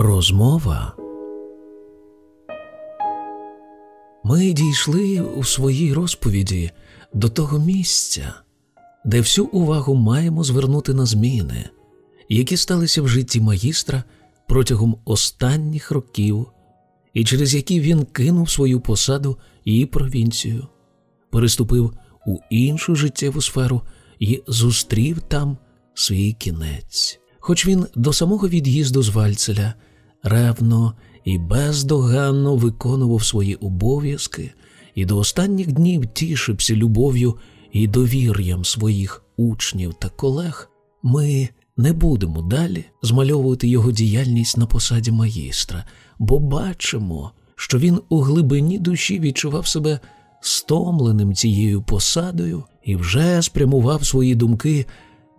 Розмова. Ми дійшли у своїй розповіді до того місця, де всю увагу маємо звернути на зміни, які сталися в житті магістра протягом останніх років, і через які він кинув свою посаду і провінцію, переступив у іншу життєву сферу і зустрів там свій кінець. Хоч він до самого від'їзду з Вальцеля ревно і бездоганно виконував свої обов'язки і до останніх днів тішився любов'ю і довір'ям своїх учнів та колег, ми не будемо далі змальовувати його діяльність на посаді магістра, бо бачимо, що він у глибині душі відчував себе стомленим цією посадою і вже спрямував свої думки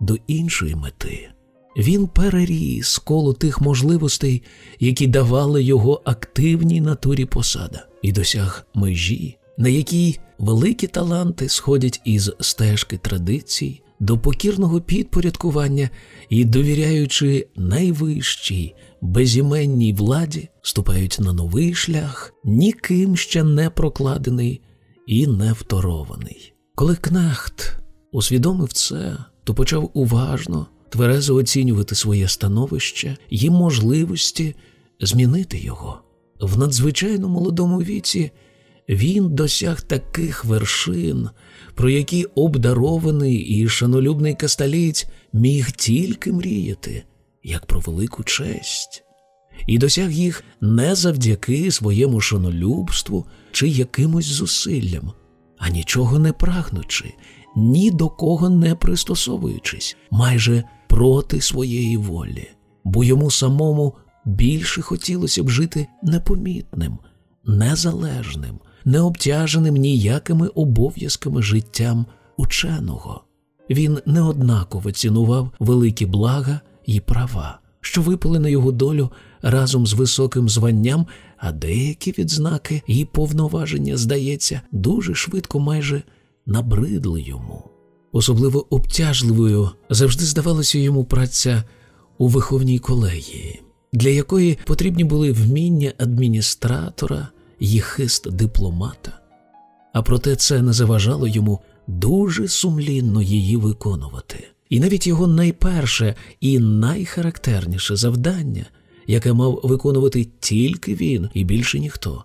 до іншої мети. Він переріс коло тих можливостей, які давали його активній натурі посада, і досяг межі, на якій великі таланти сходять із стежки традицій до покірного підпорядкування і, довіряючи найвищій безіменній владі, ступають на новий шлях, ніким ще не прокладений і не вторований. Коли Кнехт усвідомив це, то почав уважно, тверезо оцінювати своє становище і можливості змінити його. В надзвичайно молодому віці він досяг таких вершин, про які обдарований і шанолюбний касталіць міг тільки мріяти, як про велику честь, і досяг їх не завдяки своєму шанолюбству чи якимось зусиллям, а нічого не прагнучи, ні до кого не пристосовуючись, майже проти своєї волі, бо йому самому більше хотілося б жити непомітним, незалежним, не обтяженим ніякими обов'язками життям ученого. Він неоднаково цінував великі блага і права, що випали на його долю разом з високим званням, а деякі відзнаки і повноваження, здається, дуже швидко майже набридли йому. Особливо обтяжливою завжди здавалася йому праця у виховній колегії, для якої потрібні були вміння адміністратора і хист дипломата, а проте це не заважало йому дуже сумлінно її виконувати. І навіть його найперше і найхарактерніше завдання, яке мав виконувати тільки він і більше ніхто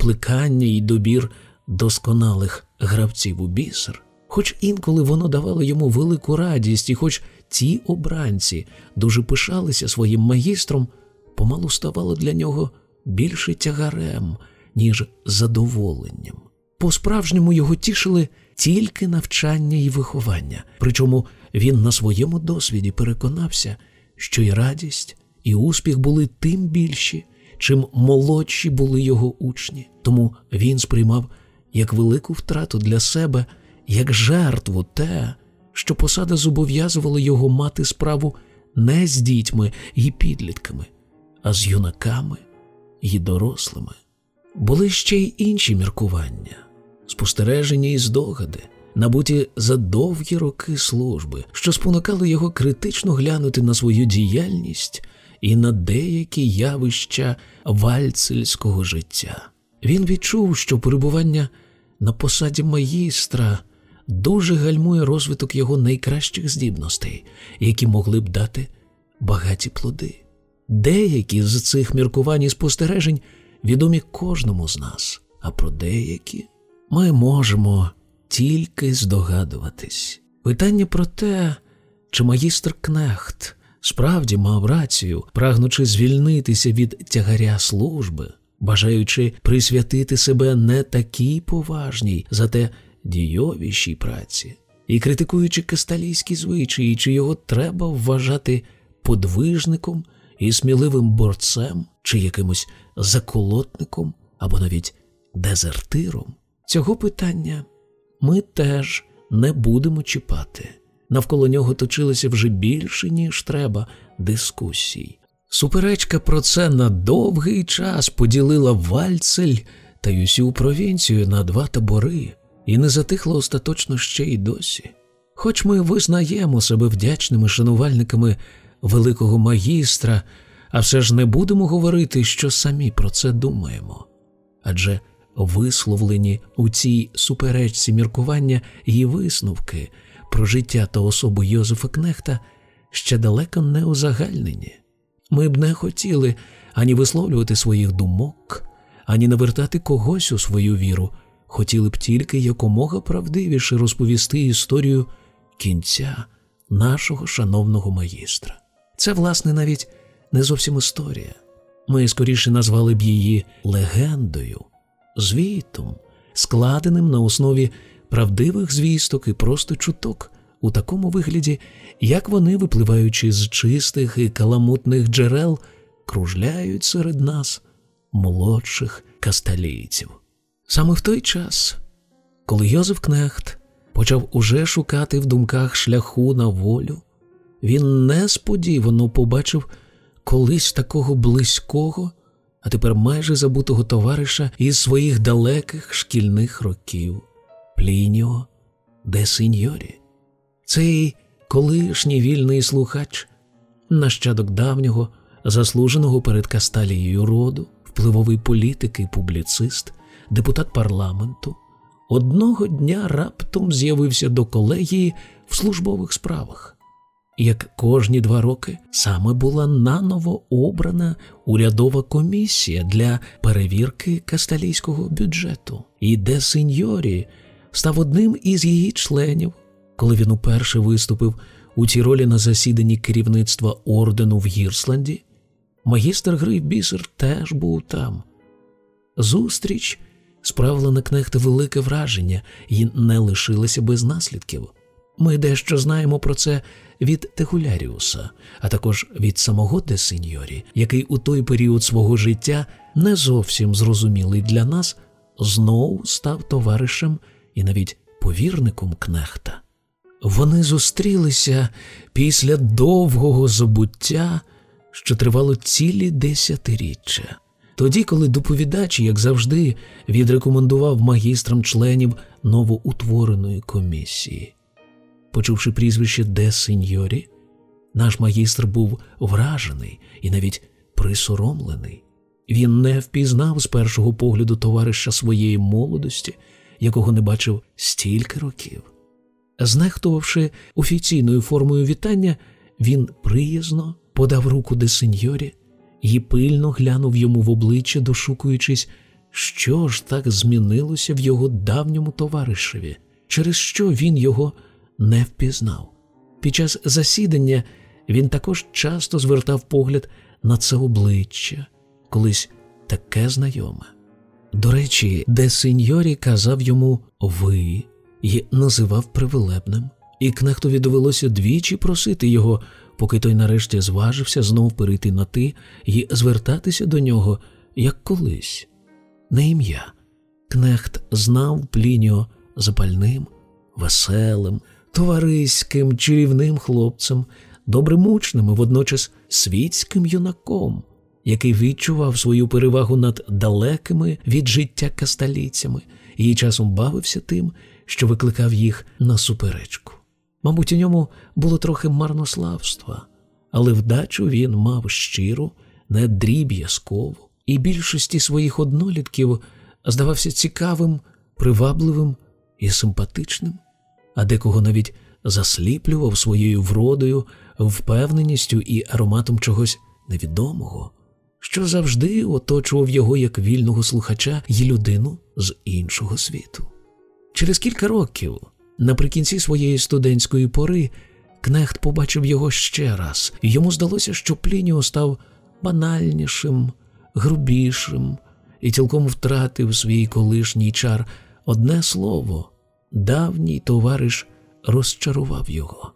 плекання і добір досконалих гравців у бісер, хоч інколи воно давало йому велику радість, і хоч ці обранці дуже пишалися своїм магістром, помалу ставало для нього більше тягарем, ніж задоволенням. По справжньому його тішили тільки навчання і виховання, причому він на своєму досвіді переконався, що і радість, і успіх були тим більші, чим молодші були його учні. Тому він сприймав як велику втрату для себе, як жертву те, що посада зобов'язувала його мати справу не з дітьми і підлітками, а з юнаками і дорослими. Були ще й інші міркування, спостереження і здогади, набуті за довгі роки служби, що спонукали його критично глянути на свою діяльність і на деякі явища вальцельського життя. Він відчув, що перебування на посаді магістра дуже гальмує розвиток його найкращих здібностей, які могли б дати багаті плоди. Деякі з цих міркувань і спостережень відомі кожному з нас, а про деякі ми можемо тільки здогадуватись. Питання про те, чи магістр Кнехт справді мав рацію, прагнучи звільнитися від тягаря служби, бажаючи присвятити себе не такій поважній, зате дійовішій праці, і критикуючи касталійські звичаї, чи його треба вважати подвижником і сміливим борцем, чи якимось заколотником або навіть дезертиром, цього питання ми теж не будемо чіпати. Навколо нього точилося вже більше, ніж треба, дискусій. Суперечка про це на довгий час поділила Вальцель та й усю провінцію на два табори, і не затихла остаточно ще й досі. Хоч ми визнаємо себе вдячними шанувальниками великого магістра, а все ж не будемо говорити, що самі про це думаємо. Адже висловлені у цій суперечці міркування її висновки про життя та особу Йозефа Кнехта ще далеко не узагальнені. Ми б не хотіли ані висловлювати своїх думок, ані навертати когось у свою віру, хотіли б тільки якомога правдивіше розповісти історію кінця нашого шановного магістра. Це, власне, навіть не зовсім історія. Ми скоріше назвали б її легендою, звітом, складеним на основі правдивих звісток і просто чуток у такому вигляді, як вони, випливаючи з чистих і каламутних джерел, кружляють серед нас, молодших касталійців. Саме в той час, коли Йозеф Кнехт почав уже шукати в думках шляху на волю, він несподівано побачив колись такого близького, а тепер майже забутого товариша із своїх далеких шкільних років Плініо де Синьорі. Цей колишній вільний слухач, нащадок давнього, заслуженого перед Касталією роду, впливовий політик і публіцист, депутат парламенту, одного дня раптом з'явився до колегії в службових справах. Як кожні два роки саме була наново обрана урядова комісія для перевірки касталійського бюджету, і де сеньорі став одним із її членів, коли він уперше виступив у цій ролі на засіданні керівництва ордену в Гірсланді, магістр гри бісер теж був там. Зустріч справила на кнехта велике враження і не лишилася без наслідків. Ми дещо знаємо про це від Тегуляріуса, а також від самого де Сеньорі, який у той період свого життя не зовсім зрозумілий для нас, знову став товаришем і навіть повірником кнехта. Вони зустрілися після довгого забуття, що тривало цілі десятиріччя. Тоді, коли доповідач, як завжди, відрекомендував магістрам членів новоутвореної комісії. Почувши прізвище Де Сеньорі, наш магістр був вражений і навіть присоромлений. Він не впізнав з першого погляду товариша своєї молодості, якого не бачив стільки років. Знехтувавши офіційною формою вітання, він приязно подав руку де сеньорі і пильно глянув йому в обличчя, дошукуючись, що ж так змінилося в його давньому товаришеві, через що він його не впізнав. Під час засідання він також часто звертав погляд на це обличчя, колись таке знайоме. До речі, де сеньорі казав йому ви і називав привилебним, і кнехтові довелося двічі просити його, поки той нарешті зважився знов перейти на ти і звертатися до нього, як колись. Не ім'я. Кнехт знав Плініо запальним, веселим, товариським, чарівним хлопцем, добрим учнем і водночас світським юнаком, який відчував свою перевагу над далекими від життя касталійцями і часом бавився тим, що викликав їх на суперечку. Мабуть, у ньому було трохи марнославства, але вдачу він мав щиру, не дріб'язкову, і більшості своїх однолітків здавався цікавим, привабливим і симпатичним, а декого навіть засліплював своєю вродою, впевненістю і ароматом чогось невідомого, що завжди оточував його як вільного слухача і людину з іншого світу. Через кілька років, наприкінці своєї студентської пори, Кнехт побачив його ще раз, і йому здалося, що Плініо став банальнішим, грубішим і цілком втратив свій колишній чар одне слово, давній товариш розчарував його.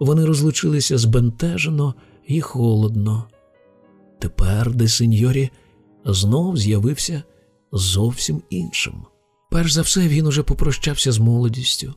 Вони розлучилися збентежено і холодно. Тепер де сеньорі знов з'явився зовсім іншим. Перш за все, він уже попрощався з молодістю,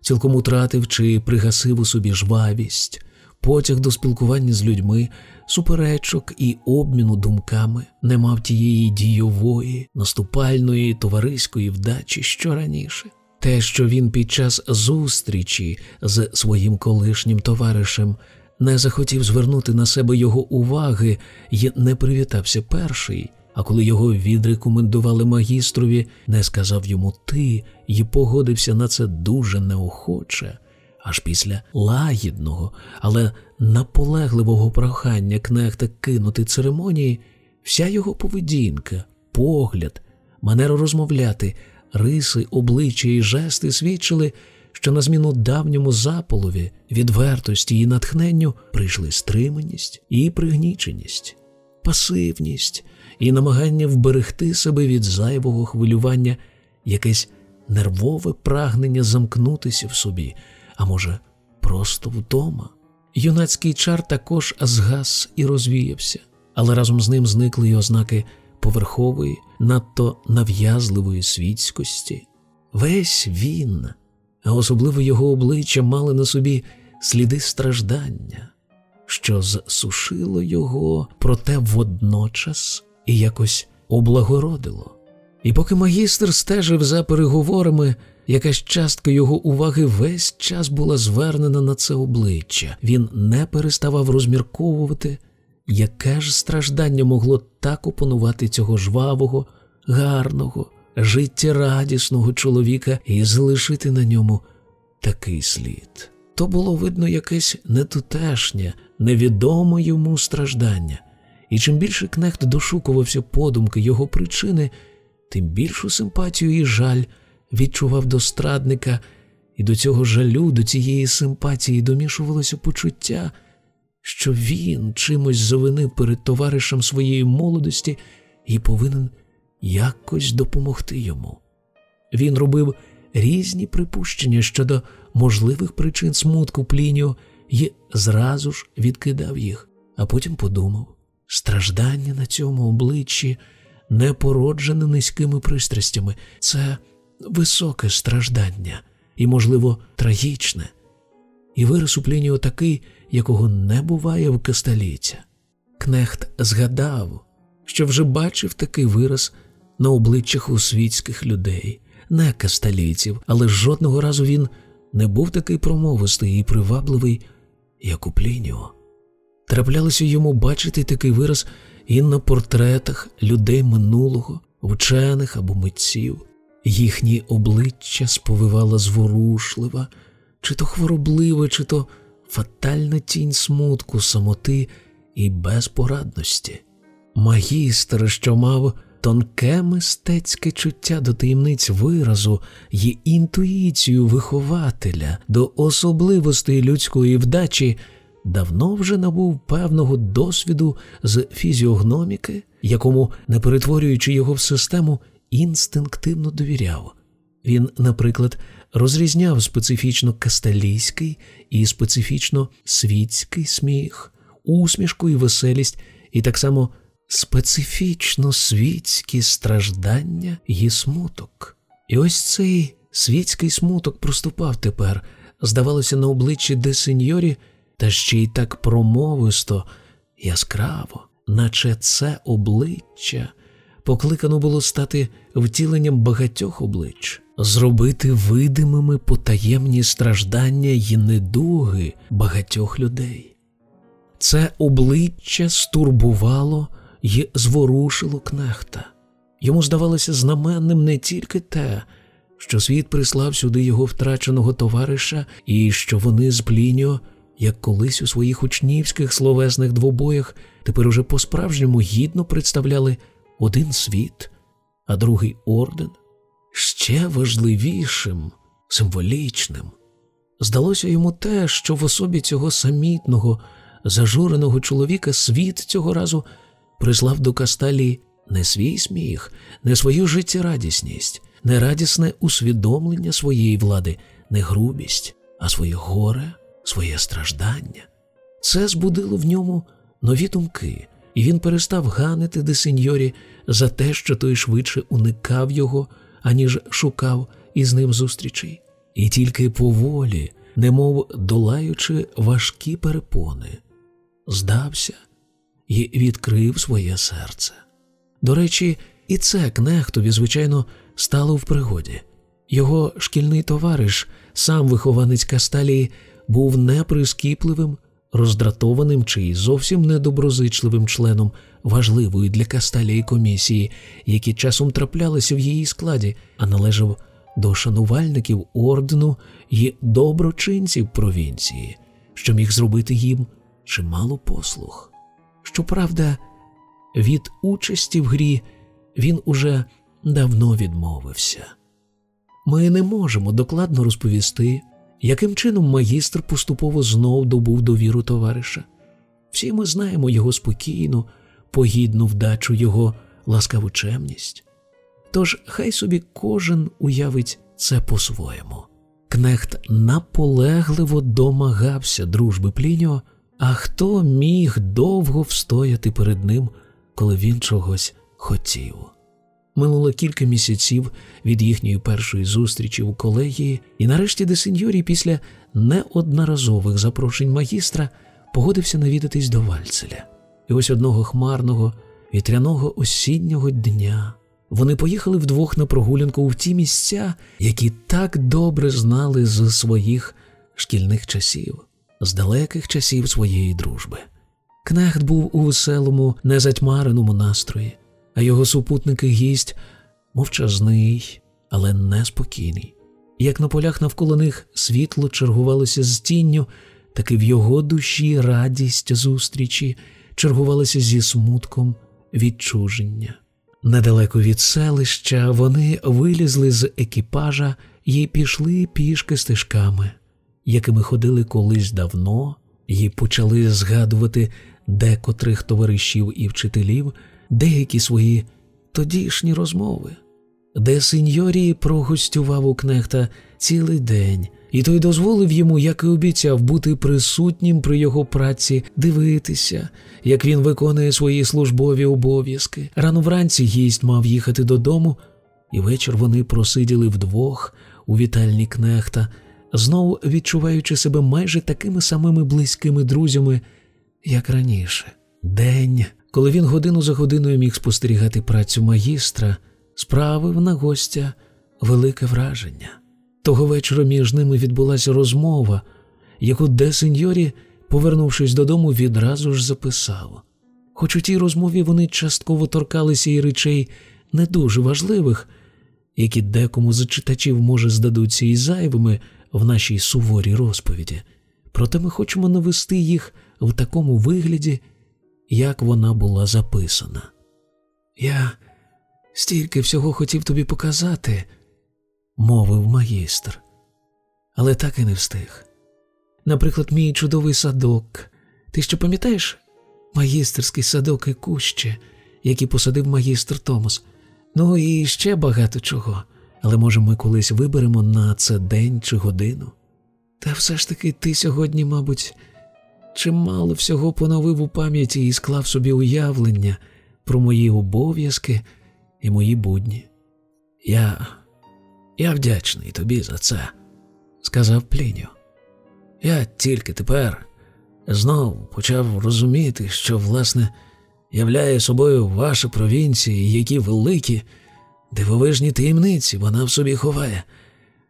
цілком утратив чи пригасив у собі жвавість, потяг до спілкування з людьми, суперечок і обміну думками, не мав тієї дійової, наступальної, товариської вдачі, що раніше. Те, що він під час зустрічі з своїм колишнім товаришем не захотів звернути на себе його уваги і не привітався перший, а коли його відрекомендували магістрові, не сказав йому ти і погодився на це дуже неохоче. Аж після лагідного, але наполегливого прохання кнехта кинути церемонії, вся його поведінка, погляд, манера розмовляти, риси, обличчя і жести свідчили, що на зміну давньому заполові, відвертості і натхненню прийшли стриманість і пригніченість, пасивність і намагання вберегти себе від зайвого хвилювання, якесь нервове прагнення замкнутися в собі, а може, просто вдома. Юнацький чар також згас і розвіявся, але разом з ним зникли й ознаки поверхової, надто нав'язливої світськості. Весь він, а особливо його обличчя, мали на собі сліди страждання, що зсушило його, проте водночас і якось облагородило. І поки магістр стежив за переговорами, якась частка його уваги весь час була звернена на це обличчя. Він не переставав розмірковувати, яке ж страждання могло так опанувати цього жвавого, гарного, життєрадісного чоловіка і залишити на ньому такий слід. То було видно якесь нетутешнє, невідоме йому страждання, і чим більше кнехт дошукувався подумки його причини, тим більшу симпатію і жаль відчував до страдника, і до цього жалю, до цієї симпатії домішувалося почуття, що він чимось завинив перед товаришем своєї молодості і повинен якось допомогти йому. Він робив різні припущення щодо можливих причин смутку Плініо і зразу ж відкидав їх, а потім подумав страждання на цьому обличчі не породжене низькими пристрастями, це високе страждання і, можливо, трагічне, і вираз у Плініо такий, якого не буває в касталіця. Кнехт згадав, що вже бачив такий вираз на обличчях у світських людей, не касталійців, але жодного разу він не був такий промовистий і привабливий, як у Плініо. Траплялося йому бачити такий вираз і на портретах людей минулого, вчених або митців. Їхні обличчя сповивала зворушлива, чи то хвороблива, чи то фатальна тінь смутку, самоти і безпорадності. Магістр, що мав тонке мистецьке чуття до таємниць виразу і інтуїцію вихователя до особливостей людської вдачі, давно вже набув певного досвіду з фізіогноміки, якому, не перетворюючи його в систему, інстинктивно довіряв. Він, наприклад, розрізняв специфічно касталійський і специфічно світський сміх, усмішку і веселість, і так само специфічно світські страждання і смуток. І ось цей світський смуток проступав тепер, здавалося, на обличчі де сеньорі, та ще й так промовисто, яскраво, наче це обличчя покликано було стати втіленням багатьох облич, зробити видимими потаємні страждання й недуги багатьох людей. Це обличчя стурбувало й зворушило кнехта. Йому здавалося знаменним не тільки те, що світ прислав сюди його втраченого товариша, і що вони з Плініо, як колись у своїх учнівських словесних двобоях, тепер уже по-справжньому гідно представляли один світ, а другий орден, ще важливішим, символічним. Здалося йому те, що в особі цього самітного, зажуреного чоловіка світ цього разу прислав до Касталії не свій сміх, не свою життєрадісність, не радісне усвідомлення своєї влади, не грубість, а своє горе, своє страждання. Це збудило в ньому нові думки, і він перестав ганити де сеньорі за те, що той швидше уникав його, аніж шукав із ним зустрічей. І тільки поволі, немов долаючи важкі перепони, здався і відкрив своє серце. До речі, і це кнехтові, звичайно, стало в пригоді. Його шкільний товариш, сам вихованець Касталії, був неприскіпливим, роздратованим чи зовсім недоброзичливим членом важливої для Касталії комісії, які часом траплялися в її складі, а належав до шанувальників ордену і доброчинців провінції, що міг зробити їм чимало послуг. Щоправда, від участі в грі він уже давно відмовився. Ми не можемо докладно розповісти, яким чином магістр поступово знов добув довіру товариша. Всі ми знаємо його спокійну, погідну вдачу, його ласкаву чемність. Тож хай собі кожен уявить це по-своєму. Кнехт наполегливо домагався дружби Пліньо, а хто міг довго встояти перед ним, коли він чогось хотів. Минуло кілька місяців від їхньої першої зустрічі у колегії, і нарешті Десеньорі після неодноразових запрошень магістра погодився навідатись до Вальцеля. І ось одного хмарного, вітряного осіннього дня вони поїхали вдвох на прогулянку в ті місця, які так добре знали з своїх шкільних часів, з далеких часів своєї дружби. Кнехт був у веселому, незатьмареному настрої а його супутники гість мовчазний, але неспокійний. Як на полях навколо них світло чергувалося з тінню, так і в його душі радість зустрічі чергувалася зі смутком відчуження. Недалеко від селища вони вилізли з екіпажа і пішли пішки стежками, якими ходили колись давно, і почали згадувати декотрих товаришів і вчителів, деякі свої тодішні розмови, де сеньорі прогостював у кнехта цілий день, і той дозволив йому, як і обіцяв, бути присутнім при його праці, дивитися, як він виконує свої службові обов'язки. Рано вранці гість мав їхати додому, і вечір вони просиділи вдвох у вітальні кнехта, знову відчуваючи себе майже такими самими близькими друзями, як раніше. День коли він годину за годиною міг спостерігати працю магістра, справив на гостя велике враження. Того вечора між ними відбулася розмова, яку де сеньорі, повернувшись додому, відразу ж записав. Хоч у тій розмові вони частково торкалися і речей не дуже важливих, які декому з читачів, може, здадуться і зайвими в нашій суворій розповіді, проте ми хочемо навести їх в такому вигляді як вона була записана. Я стільки всього хотів тобі показати, мовив магістр, але так і не встиг. Наприклад, мій чудовий садок. Ти що пам'ятаєш магістерський садок і кущі, які посадив магістр Томас? Ну і ще багато чого, але може ми колись виберемо на це день чи годину. Та все ж таки ти сьогодні, мабуть, чимало всього поновив у пам'яті і склав собі уявлення про мої обов'язки і мої будні. Я я вдячний тобі за це, сказав Пліньо. Я тільки тепер знов почав розуміти, що, власне, являє собою ваші провінції, які великі, дивовижні таємниці вона в собі ховає.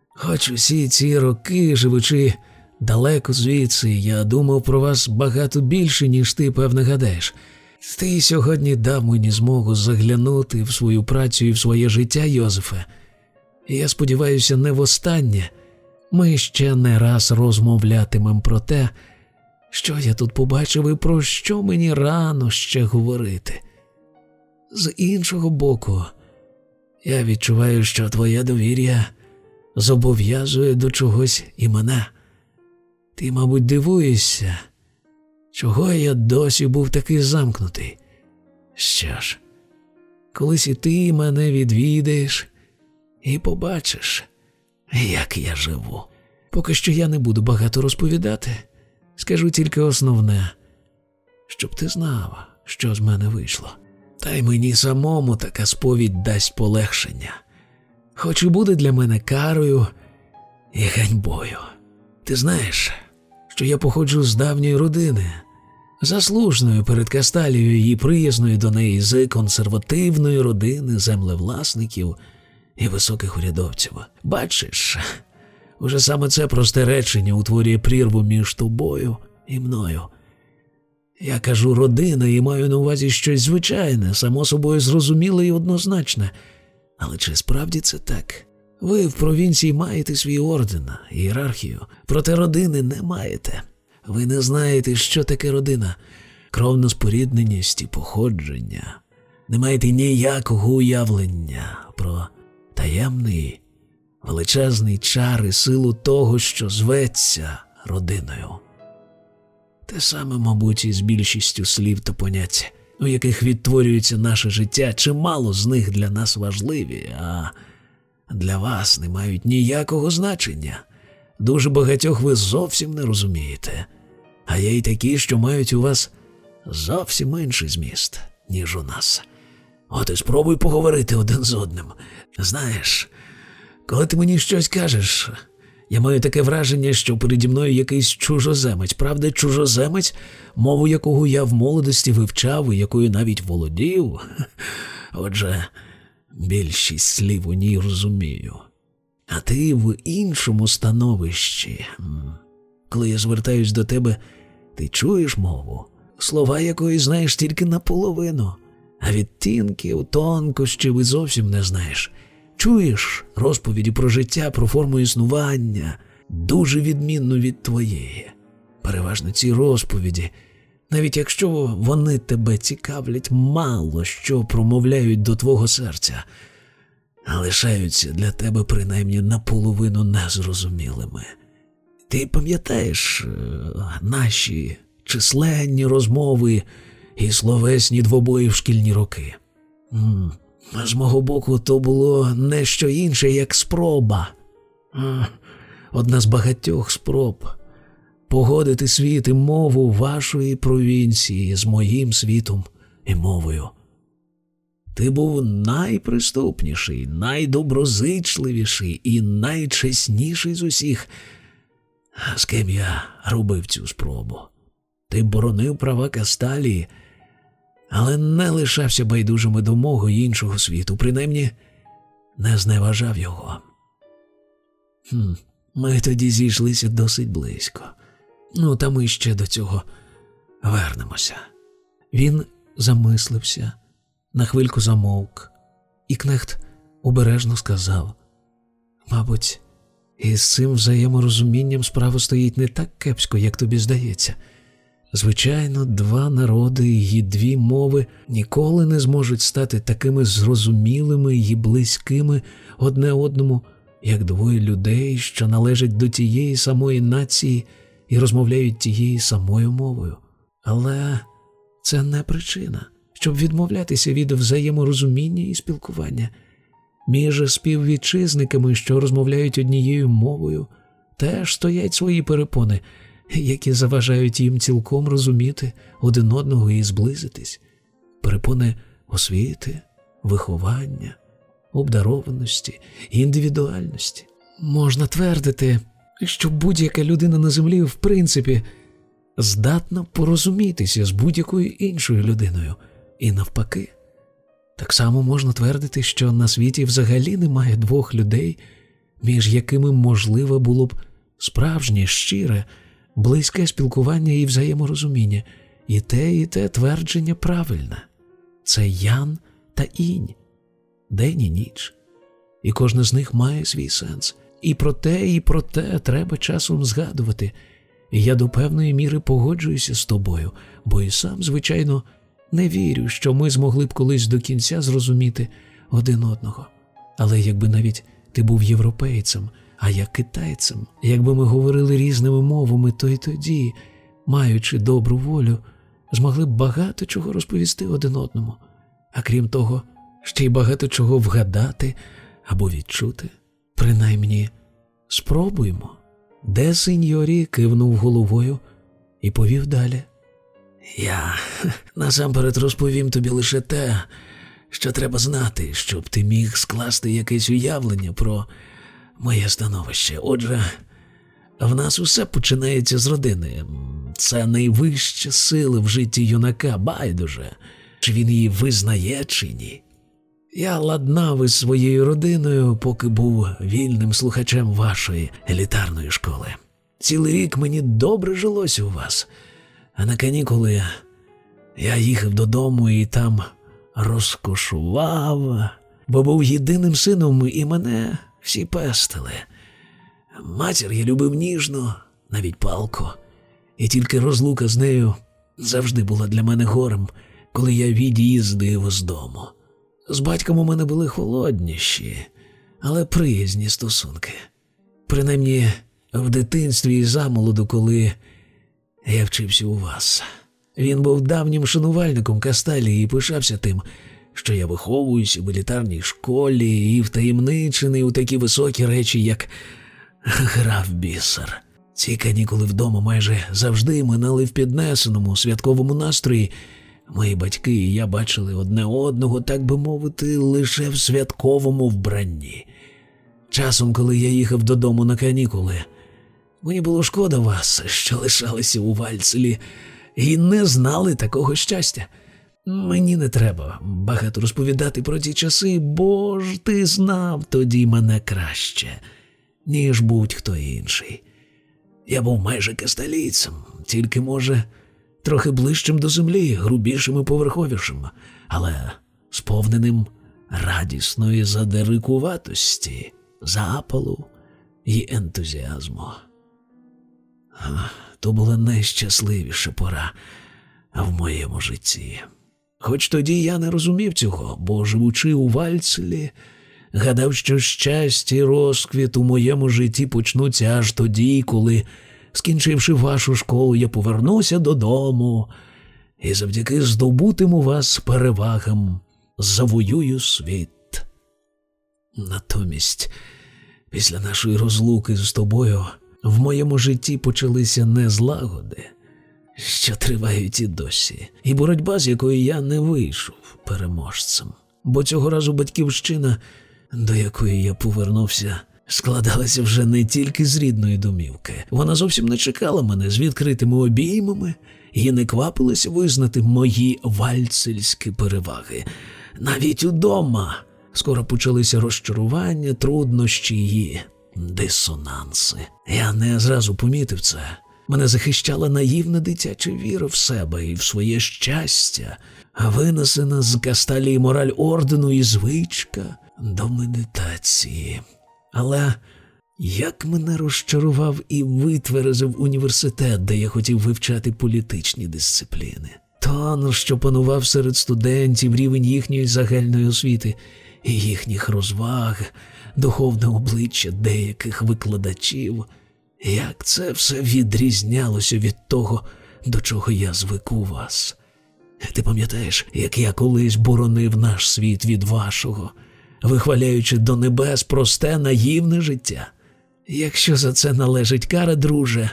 Хоч усі ці роки, живучи Далеко звідси я думав про вас багато більше, ніж ти, певне, гадаєш. Ти сьогодні дав мені змогу заглянути в свою працю і в своє життя, Йозефе. Я сподіваюся, не востаннє ми ще не раз розмовлятимемо про те, що я тут побачив і про що мені рано ще говорити. З іншого боку, я відчуваю, що твоє довір'я зобов'язує до чогось і мене. Ти, мабуть, дивуєшся, чого я досі був такий замкнутий. Що ж, колись і ти мене відвідаєш і побачиш, як я живу. Поки що я не буду багато розповідати, скажу тільки основне, щоб ти знав, що з мене вийшло. Та й мені самому така сповідь дасть полегшення, хоч і буде для мене карою і ганьбою. Ти знаєш що я походжу з давньої родини, заслужною перед Касталією і приязної до неї з консервативної родини землевласників і високих урядовців. Бачиш, уже саме це просте речення утворює прірву між тобою і мною. Я кажу родина і маю на увазі щось звичайне, само собою зрозуміле і однозначне. Але чи справді це так? Ви в провінції маєте свій орден, ієрархію, проте родини не маєте. Ви не знаєте, що таке родина, кровна спорідненість і походження. Не маєте ніякого уявлення про таємний, величезний чар і силу того, що зветься родиною. Те саме, мабуть, і з більшістю слів та понять, у яких відтворюється наше життя, чимало з них для нас важливі, а для вас не мають ніякого значення. Дуже багатьох ви зовсім не розумієте, а є й такі, що мають у вас зовсім інший зміст, ніж у нас. От і спробуй поговорити один з одним. Знаєш, коли ти мені щось кажеш, я маю таке враження, що переді мною якийсь чужоземець, правда, чужоземець, мову якого я в молодості вивчав і якою навіть володів. Отже, більшість слів у ній розумію. А ти в іншому становищі. Коли я звертаюсь до тебе, ти чуєш мову, слова якої знаєш тільки наполовину, а відтінків, тонкощів і зовсім не знаєш. Чуєш розповіді про життя, про форму існування, дуже відмінну від твоєї. Переважно ці розповіді, навіть якщо вони тебе цікавлять, мало що промовляють до твого серця, а лишаються для тебе принаймні наполовину незрозумілими. Ти пам'ятаєш е, наші численні розмови і словесні двобої в шкільні роки? З мого боку, то було не що інше, як спроба. Одна з багатьох спроб погодити світ і мову вашої провінції з моїм світом і мовою. Ти був найприступніший, найдоброзичливіший і найчесніший з усіх, з ким я робив цю спробу. Ти боронив права Касталії але не лишався байдужими до мого іншого світу, принаймні не зневажав його. Хм, Ми тоді зійшлися досить близько. Ну, та ми ще до цього вернемося. Він замислився, на хвильку замовк, і кнехт обережно сказав: Мабуть, із цим взаєморозумінням справа стоїть не так кепсько, як тобі здається. Звичайно, два народи і дві мови ніколи не зможуть стати такими зрозумілими і близькими одне одному, як двоє людей, що належать до тієї самої нації і розмовляють тією самою мовою. Але це не причина, щоб відмовлятися від взаєморозуміння і спілкування. Між співвітчизниками, що розмовляють однією мовою, теж стоять свої перепони які заважають їм цілком розуміти один одного і зблизитись, перепони освіти, виховання, обдарованості, індивідуальності. Можна твердити, що будь-яка людина на землі, в принципі, здатна порозумітися з будь-якою іншою людиною, і навпаки. Так само можна твердити, що на світі взагалі немає двох людей, між якими можливе було б справжнє щире близьке спілкування і взаєморозуміння, і те, і те твердження правильне. Це Ян та інь, день і ніч, і кожне з них має свій сенс. І про те, і про те треба часом згадувати. Я до певної міри погоджуюся з тобою, бо і сам, звичайно, не вірю, що ми змогли б колись до кінця зрозуміти один одного. Але якби навіть ти був європейцем, а я китайцем. Якби ми говорили різними мовами, то й тоді, маючи добру волю, змогли б багато чого розповісти один одному, а крім того, ще й багато чого вгадати або відчути. Принаймні, спробуємо. Де сеньорі кивнув головою і повів далі. Я насамперед розповім тобі лише те, що треба знати, щоб ти міг скласти якесь уявлення про моє становище. Отже, в нас усе починається з родини. Це найвища сила в житті юнака, байдуже, чи він її визнає, чи ні. Я ладнав із своєю родиною, поки був вільним слухачем вашої елітарної школи. Цілий рік мені добре жилося у вас, а на канікули Я їхав додому і там розкошував, бо був єдиним сином, і мене всі пестили. Матір я любив ніжно, навіть палко, і тільки розлука з нею завжди була для мене горем, коли я від'їздив з дому. З батьком у мене були холодніші, але приязні стосунки. Принаймні в дитинстві і замолоду, коли я вчився у вас. Він був давнім шанувальником Касталії і пишався тим, що я виховуюся в елітарній школі і втаємничений у такі високі речі, як гра в бісер. Ці канікули вдома майже завжди минали в піднесеному святковому настрої. Мої батьки і я бачили одне одного, так би мовити, лише в святковому вбранні. Часом, коли я їхав додому на канікули, мені було шкода вас, що лишалися у Вальцелі, і не знали такого щастя. Мені не треба багато розповідати про ті часи, бо ж ти знав тоді мене краще, ніж будь-хто інший. Я був майже касталійцем, тільки, може, трохи ближчим до землі, грубішим і поверховішим, але сповненим радісної задерикуватості, запалу і ентузіазму. То була найщасливіша пора в моєму житті. Хоч тоді я не розумів цього, бо, живучи у Вальцелі, гадав, що щастя і розквіт у моєму житті почнуться аж тоді, коли, скінчивши вашу школу, я повернуся додому і завдяки здобутим у вас перевагам завоюю світ. Натомість, після нашої розлуки з тобою, в моєму житті почалися незлагоди, що тривають і досі, і боротьба, з якої я не вийшов переможцем. Бо цього разу батьківщина, до якої я повернувся, складалася вже не тільки з рідної домівки. Вона зовсім не чекала мене з відкритими обіймами і не квапилася визнати мої вальцельські переваги. Навіть удома скоро почалися розчарування, труднощі і дисонанси. Я не зразу помітив це. Мене захищала наївна дитяча віра в себе і в своє щастя, винесена з касталії мораль ордену і звичка до медитації. Але як мене розчарував і витверезив університет, де я хотів вивчати політичні дисципліни. Тон, що панував серед студентів рівень їхньої загальної освіти і їхніх розваг, духовне обличчя деяких викладачів, як це все відрізнялося від того, до чого я звик у вас. Ти пам'ятаєш, як я колись боронив наш світ від вашого, вихваляючи до небес просте наївне життя? Якщо за це належить кара, друже,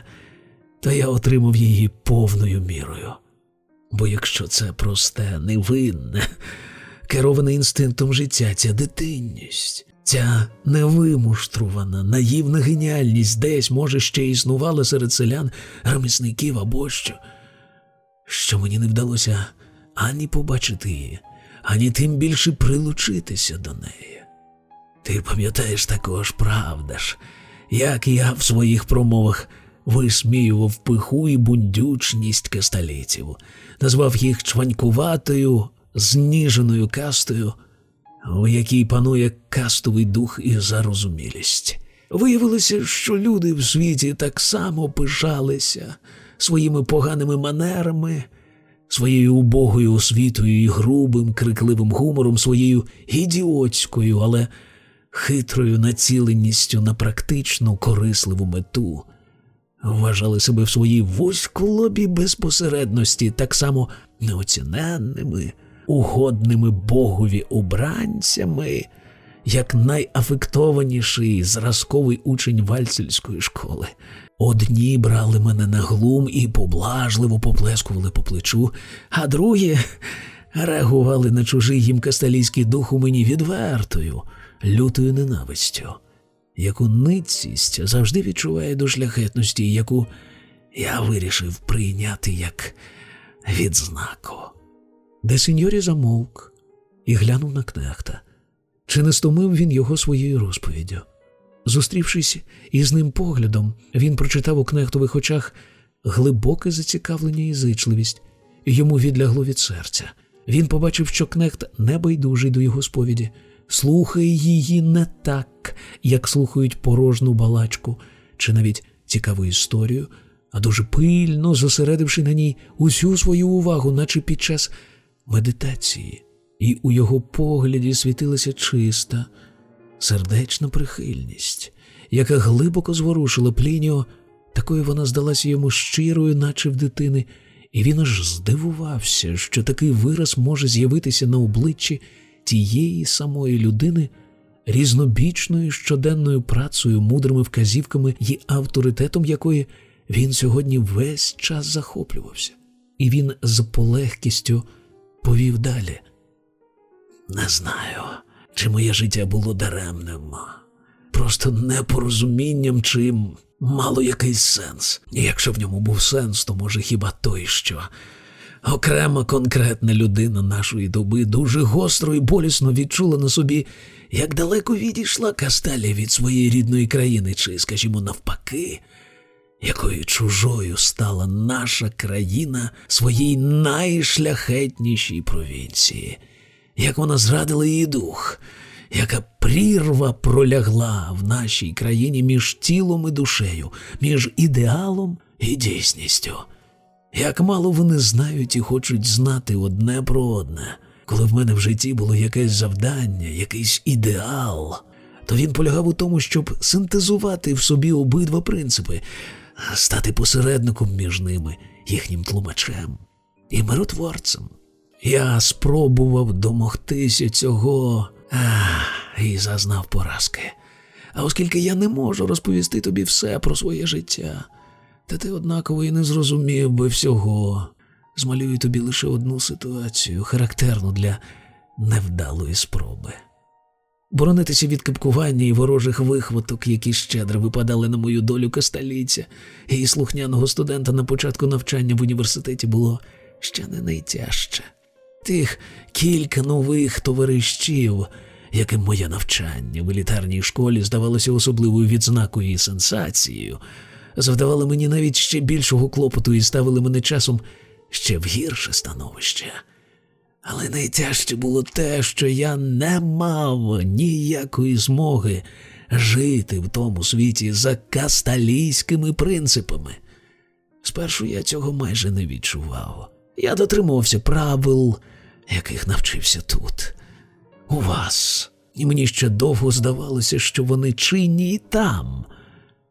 то я отримав її повною мірою. Бо якщо це просте, невинне, кероване інстинктом життя, ця дитинність, ця невимуштрувана, наївна геніальність десь, може, ще існувала серед селян, ремісників або що, що мені не вдалося ані побачити її, ані тим більше прилучитися до неї. Ти пам'ятаєш також, правда ж, як я в своїх промовах висміював пиху і бундючність касталійців, назвав їх чванькуватою, зніженою кастою, у якій панує кастовий дух і зарозумілість. Виявилося, що люди в світі так само пишалися своїми поганими манерами, своєю убогою освітою і грубим, крикливим гумором, своєю ідіотською, але хитрою націленістю на практичну корисливу мету, вважали себе в своїй вузьколобій безпосередності так само неоціненними, угодними богові обранцями, як найафектованіший зразковий учень вальцельської школи. Одні брали мене на глум і поблажливо поплескували по плечу, а другі реагували на чужий їм касталійський дух у мені відвертою, лютою ненавистю, яку ницість завжди відчуває до шляхетності, яку я вирішив прийняти як відзнаку. Де сеньорі замовк і глянув на кнехта. Чи не стомив він його своєю розповіддю? Зустрівшись із ним поглядом, він прочитав у кнехтових очах глибоке зацікавлення і зичливість, йому відлягло від серця. Він побачив, що кнехт небайдужий до його сповіді, слухає її не так, як слухають порожну балачку чи навіть цікаву історію, а дуже пильно зосередивши на ній усю свою увагу, наче під час медитації, і у його погляді світилася чиста, сердечна прихильність, яка глибоко зворушила Плініо, такою вона здалася йому щирою, наче в дитини, і він аж здивувався, що такий вираз може з'явитися на обличчі тієї самої людини. Різнобічною щоденною працею, мудрими вказівками і авторитетом якої він сьогодні весь час захоплювався, і він з полегкістю повів далі. Не знаю, чи моє життя було даремним, просто непорозумінням, чи мало якийсь сенс. І якщо в ньому був сенс, то може хіба той, що окрема конкретна людина нашої доби дуже гостро і болісно відчула на собі, як далеко відійшла Касталія від своєї рідної країни, чи, скажімо, навпаки якою чужою стала наша країна своїй найшляхетнішій провінції, як вона зрадила її дух, яка прірва пролягла в нашій країні між тілом і душею, між ідеалом і дійсністю. Як мало вони знають і хочуть знати одне про одне, коли в мене в житті було якесь завдання, якийсь ідеал, то він полягав у тому, щоб синтезувати в собі обидва принципи стати посередником між ними, їхнім тлумачем і миротворцем. Я спробував домогтися цього ах, і зазнав поразки. А оскільки я не можу розповісти тобі все про своє життя, та ти однаково і не зрозумів би всього, змалюю тобі лише одну ситуацію, характерну для невдалої спроби боронитися від кипкування і ворожих вихваток, які щедро випадали на мою долю касталіця, і слухняного студента на початку навчання в університеті було ще не найтяжче. Тих кілька нових товаришів, яким моє навчання в елітарній школі здавалося особливою відзнакою і сенсацією, завдавали мені навіть ще більшого клопоту і ставили мене часом ще в гірше становище. Але найтяжче було те, що я не мав ніякої змоги жити в тому світі за касталійськими принципами. Спершу я цього майже не відчував. Я дотримувався правил, яких навчився тут, у вас, і мені ще довго здавалося, що вони чинні і там,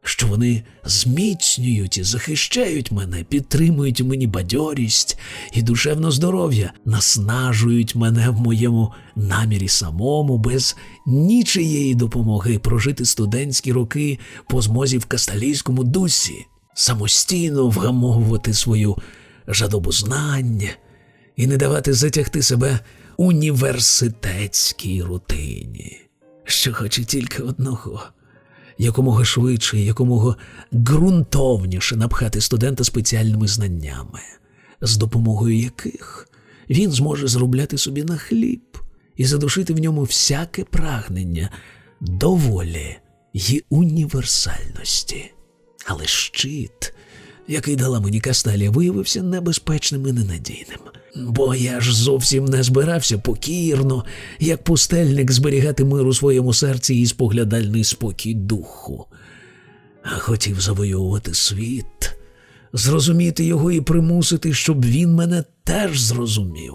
що вони зміцнюють і захищають мене, підтримують мені бадьорість і душевне здоров'я, наснажують мене в моєму намірі самому, без нічиєї допомоги прожити студентські роки по змозі в касталійському дусі, самостійно вгамовувати свою жадобу знання і не давати затягти себе університетській рутині, що хоче тільки одного якомога швидше, якомога ґрунтовніше напхати студента спеціальними знаннями, з допомогою яких він зможе зробляти собі на хліб і задушити в ньому всяке прагнення доволі й універсальності. Але щит, який дала мені Касталія, виявився небезпечним і ненадійним. Бо я ж зовсім не збирався покірно, як пустельник зберігати мир у своєму серці і споглядальний спокій духу, а хотів завоювати світ, зрозуміти його і примусити, щоб він мене теж зрозумів,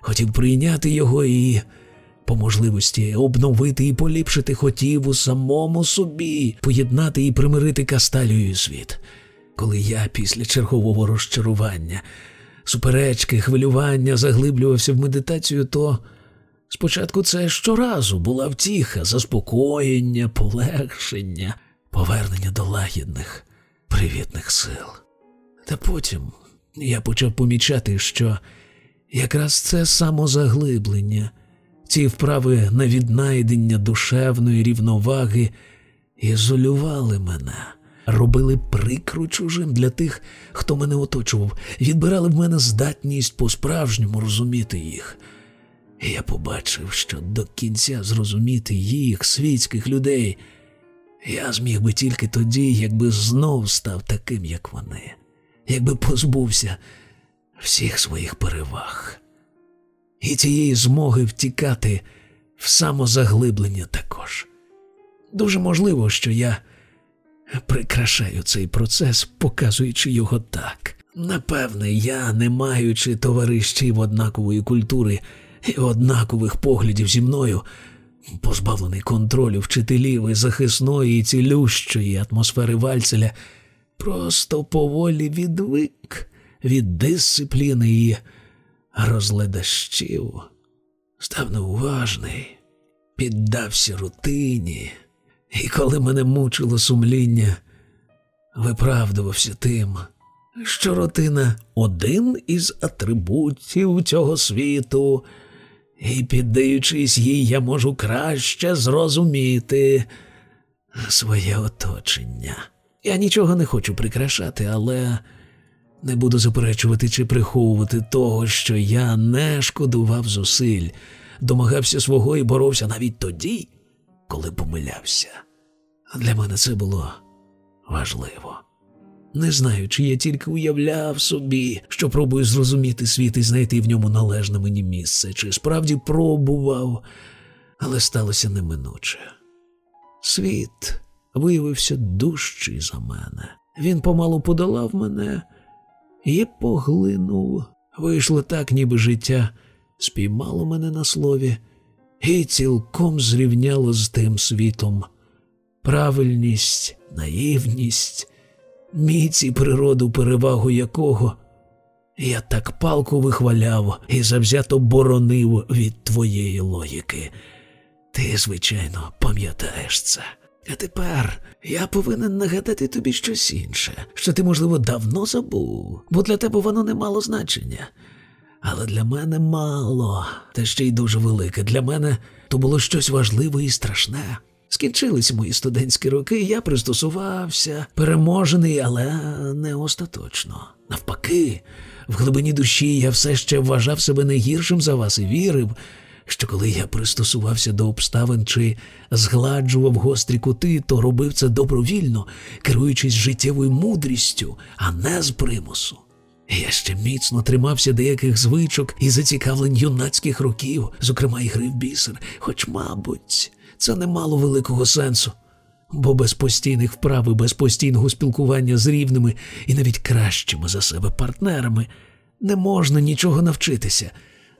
хотів прийняти його і, по можливості, обновити і поліпшити хотів у самому собі, поєднати і примирити Касталію і світ. Коли я після чергового розчарування суперечки, хвилювання заглиблювався в медитацію, то спочатку це щоразу була втіха, заспокоєння, полегшення, повернення до лагідних, привітних сил. Та потім я почав помічати, що якраз це самозаглиблення, ці вправи на віднайдення душевної рівноваги ізолювали мене робили прикро чужим для тих, хто мене оточував, відбирали в мене здатність по-справжньому розуміти їх. Я побачив, що до кінця зрозуміти їх, світських людей, я зміг би тільки тоді, якби знов став таким, як вони, якби позбувся всіх своїх переваг і цієї змоги втікати в самозаглиблення також. Дуже можливо, що я прикрашаю цей процес, показуючи його так. Напевне, я, не маючи товаришів однакової культури і однакових поглядів зі мною, позбавлений контролю вчителів і захисної і цілющої атмосфери Вальцеля, просто поволі відвик від дисципліни і розледащів, став неуважний, піддався рутині, і коли мене мучило сумління, виправдувався тим, що рутина один із атрибутів цього світу, і, піддаючись їй, я можу краще зрозуміти своє оточення. Я нічого не хочу прикрашати, але не буду заперечувати чи приховувати того, що я не шкодував зусиль, домагався свого і боровся навіть тоді, коли помилявся. Для мене це було важливо. Не знаю, чи я тільки уявляв собі, що пробую зрозуміти світ і знайти в ньому належне мені місце, чи справді пробував, але сталося неминуче. Світ виявився дужчий за мене. Він помалу подолав мене і поглинув. Вийшло так, ніби життя спіймало мене на слові і цілком зрівняло з тим світом. Правильність, наївність, міць і природу, перевагу якого я так палко вихваляв і завзято боронив від твоєї логіки. Ти, звичайно, пам'ятаєш це. А тепер я повинен нагадати тобі щось інше, що ти, можливо, давно забув, бо для тебе воно не мало значення. Але для мене мало, та ще й дуже велике. Для мене то було щось важливе і страшне. Скінчились мої студентські роки, я пристосувався, переможений, але не остаточно. Навпаки, в глибині душі я все ще вважав себе не гіршим за вас і вірив, що коли я пристосувався до обставин чи згладжував гострі кути, то робив це добровільно, керуючись життєвою мудрістю, а не з примусу. Я ще міцно тримався деяких звичок і зацікавлень юнацьких років, зокрема і гри в бісер, хоч, мабуть, це не мало великого сенсу, бо без постійних вправ і без постійного спілкування з рівними і навіть кращими за себе партнерами не можна нічого навчитися.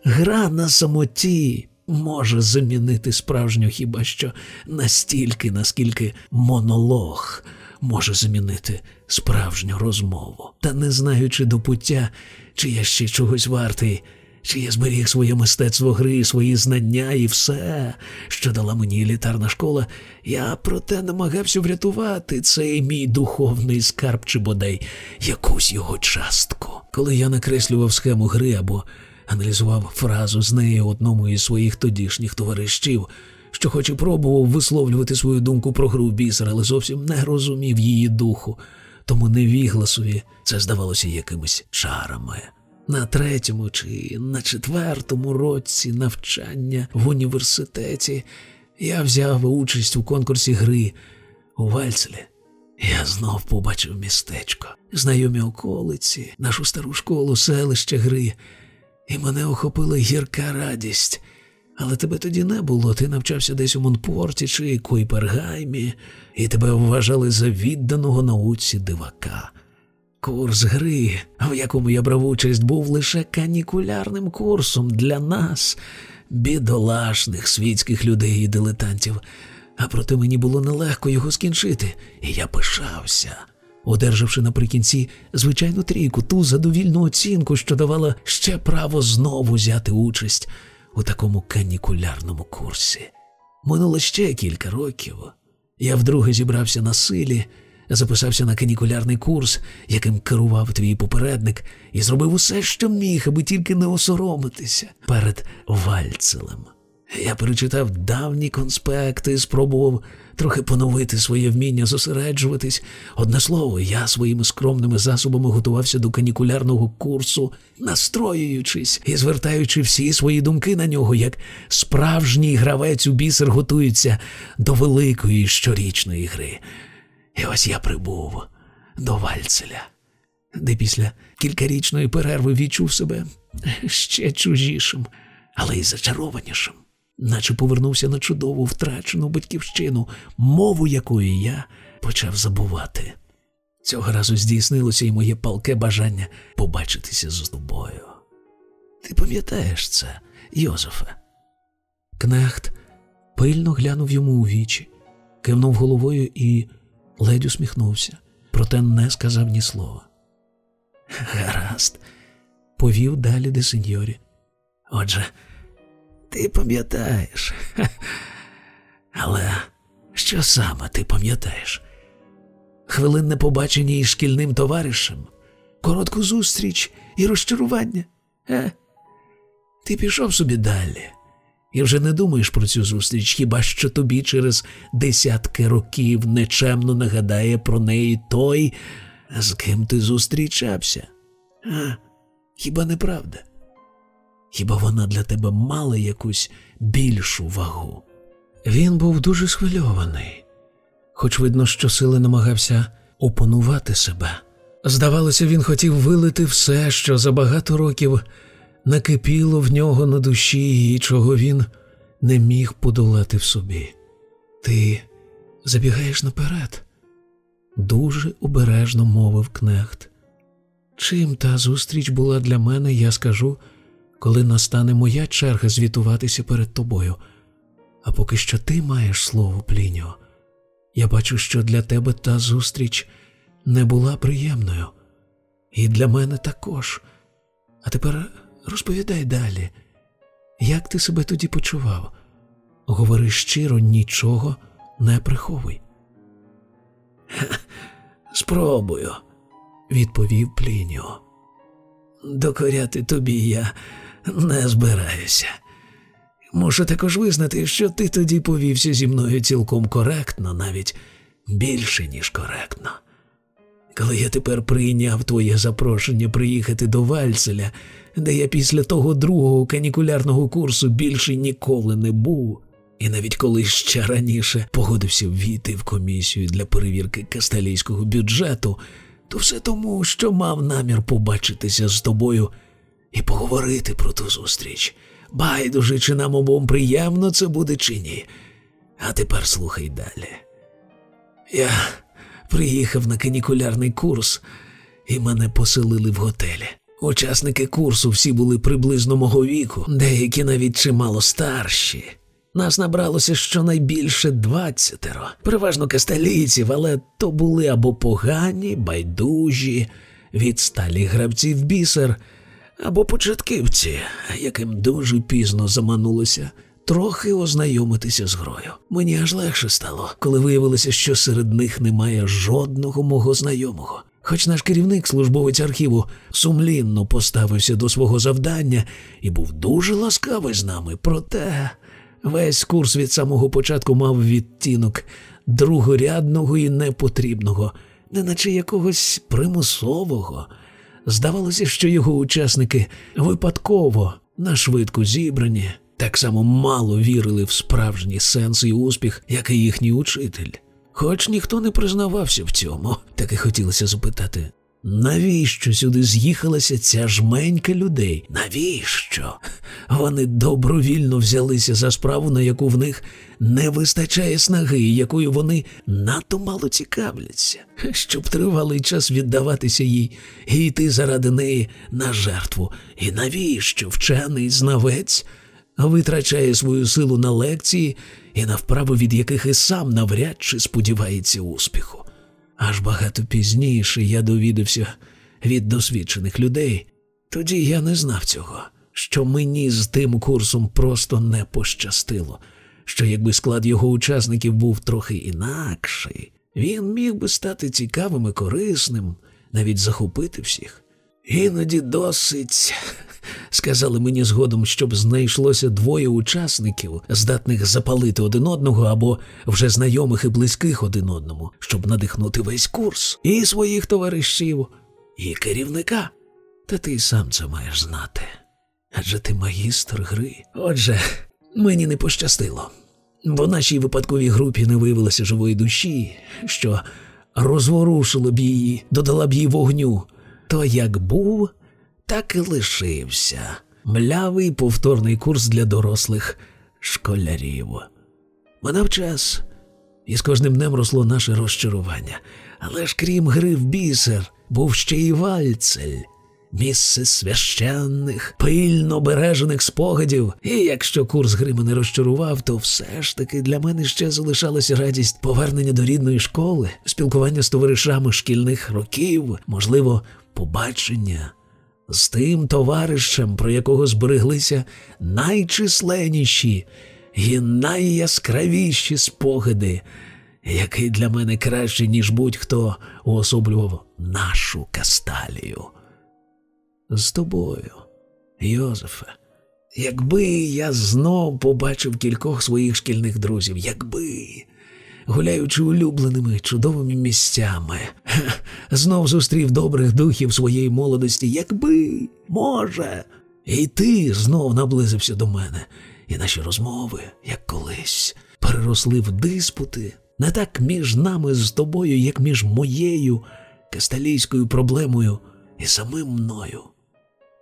Гра на самоті може замінити справжню хіба що настільки, наскільки монолог може замінити справжню розмову. Та не знаючи до пуття, чи я ще чогось вартий, чи я зберіг своє мистецтво гри, свої знання і все, що дала мені елітарна школа, я проте намагався врятувати цей мій духовний скарб чи бодай якусь його частку. Коли я накреслював схему гри або аналізував фразу з неї одному із своїх тодішніх товаришів, що хоч і пробував висловлювати свою думку про гру бісер, але зовсім не розумів її духу, тому невігласові це здавалося якимись чарами. На третьому чи на четвертому році навчання в університеті я взяв участь у конкурсі гри у Вальцелі. Я знов побачив містечко, знайомі околиці, нашу стару школу, селище гри, і мене охопила гірка радість. Але тебе тоді не було, ти навчався десь у Монпорті чи Койпергаймі, і тебе вважали за відданого науці дивака. Курс гри, в якому я брав участь, був лише канікулярним курсом для нас, бідолашних світських людей і дилетантів, а проте мені було нелегко його скінчити, і я пишався одержавши наприкінці звичайну трійку, ту задовільну оцінку, що давала ще право знову взяти участь у такому канікулярному курсі. Минуло ще кілька років. Я вдруге зібрався на силі, записався на канікулярний курс, яким керував твій попередник, і зробив усе, що міг, аби тільки не осоромитися перед Вальцелем. Я перечитав давні конспекти, спробував трохи поновити своє вміння зосереджуватись. Одне слово, я своїми скромними засобами готувався до канікулярного курсу, настроюючись і звертаючи всі свої думки на нього, як справжній гравець у бісер готується до великої щорічної гри. І ось я прибув до Вальцеля. де після кількарічної перерви відчув себе ще чужішим, але й зачарованішим, наче повернувся на чудову втрачену батьківщину, мову якої я почав забувати. Цього разу здійснилося й моє палке бажання побачитися з тобою. Ти пам'ятаєш це, Йозефе? Кнехт пильно глянув йому у вічі, кивнув головою і ледь усміхнувся, проте не сказав ні слова. Гаразд, повів далі де сеньорі. Отже, ти пам'ятаєш. Але що саме ти пам'ятаєш? Хвилинне побачення із шкільним товаришем, коротку зустріч і розчарування. Е? Ти пішов собі далі і вже не думаєш про цю зустріч, хіба що тобі через десятки років нечемно нагадає про неї той, з ким ти зустрічався. А, Хіба не правда? Хіба вона для тебе мала якусь більшу вагу? Він був дуже схвильований, хоч видно, що сили намагався опанувати себе. Здавалося, він хотів вилити все, що за багато років накипіло в нього на душі і чого він не міг подолати в собі. Ти забігаєш наперед, дуже обережно мовив кнехт. Чим та зустріч була для мене, я скажу, коли настане моя черга звітуватися перед тобою. А поки що ти маєш слово, Пліньо. Я бачу, що для тебе та зустріч не була приємною, і для мене також. А тепер розповідай далі, як ти себе тоді почував? Говори щиро, нічого не приховуй. Спробую, відповів Плініо. Докоряти тобі я не збираюся. Мушу також визнати, що ти тоді повівся зі мною цілком коректно, навіть більше, ніж коректно. Коли я тепер прийняв твоє запрошення приїхати до Вальцеля, де я після того другого канікулярного курсу більше ніколи не був, і навіть коли ще раніше погодився війти в комісію для перевірки касталійського бюджету, то все тому, що мав намір побачитися з тобою і поговорити про ту зустріч. Байдуже, чи нам обом приємно це буде, чи ні. А тепер слухай далі. Я приїхав на канікулярний курс, і мене поселили в готелі. Учасники курсу всі були приблизно мого віку, деякі навіть чимало старші. Нас набралося щонайбільше двадцятеро, переважно касталійців, але то були або погані, байдужі, відсталі гравці в бісер, або початківці, яким дуже пізно заманулося трохи ознайомитися з грою. Мені аж легше стало, коли виявилося, що серед них немає жодного мого знайомого. Хоч наш керівник, службовець архіву, сумлінно поставився до свого завдання і був дуже ласкавий з нами, проте весь курс від самого початку мав відтінок другорядного і непотрібного, неначе якогось примусового. Здавалося, що його учасники випадково на швидку зібрані, так само мало вірили в справжній сенс і успіх, як і їхній учитель. Хоч ніхто не признавався в цьому, так і хотілося запитати, навіщо сюди з'їхалася ця жменька людей? Навіщо? Вони добровільно взялися за справу, на яку в них не вистачає снаги, якою вони надто мало цікавляться, щоб тривалий час віддаватися їй і йти заради неї на жертву. І навіщо вчений знавець витрачає свою силу на лекції і на вправи, від яких і сам навряд чи сподівається успіху? Аж багато пізніше я довідався від досвідчених людей. Тоді я не знав цього, що мені з тим курсом просто не пощастило, що якби склад його учасників був трохи інакший, він міг би стати цікавим і корисним, навіть захопити всіх. Іноді досить, сказали мені згодом, щоб знайшлося двоє учасників, здатних запалити один одного або вже знайомих і близьких один одному, щоб надихнути весь курс, і своїх товаришів, і керівника. Та ти сам це маєш знати. Адже ти магістр гри. Отже, мені не пощастило, бо нашій випадковій групі не виявилося живої душі, що розворушило б її, додала б їй вогню то як був, так і лишився. Млявий повторний курс для дорослих школярів. Минав час, і з кожним днем росло наше розчарування. Але ж крім гри в бісер, був ще й вальцель, місце священних, пильно бережених спогадів. І якщо курс гри мене розчарував, то все ж таки для мене ще залишалася радість повернення до рідної школи, спілкування з товаришами шкільних років, можливо, побачення. З тим товаришем, про якого збереглися найчисленніші і найяскравіші спогади, який для мене краще, ніж будь-хто уособлював нашу касталію. З тобою, Йозефе, якби я знов побачив кількох своїх шкільних друзів, якби, гуляючи улюбленими чудовими місцями, знов зустрів добрих духів своєї молодості, якби, може, і ти знов наблизився до мене, і наші розмови, як колись, переросли в диспути, не так між нами з тобою, як між моєю касталійською проблемою і самим мною.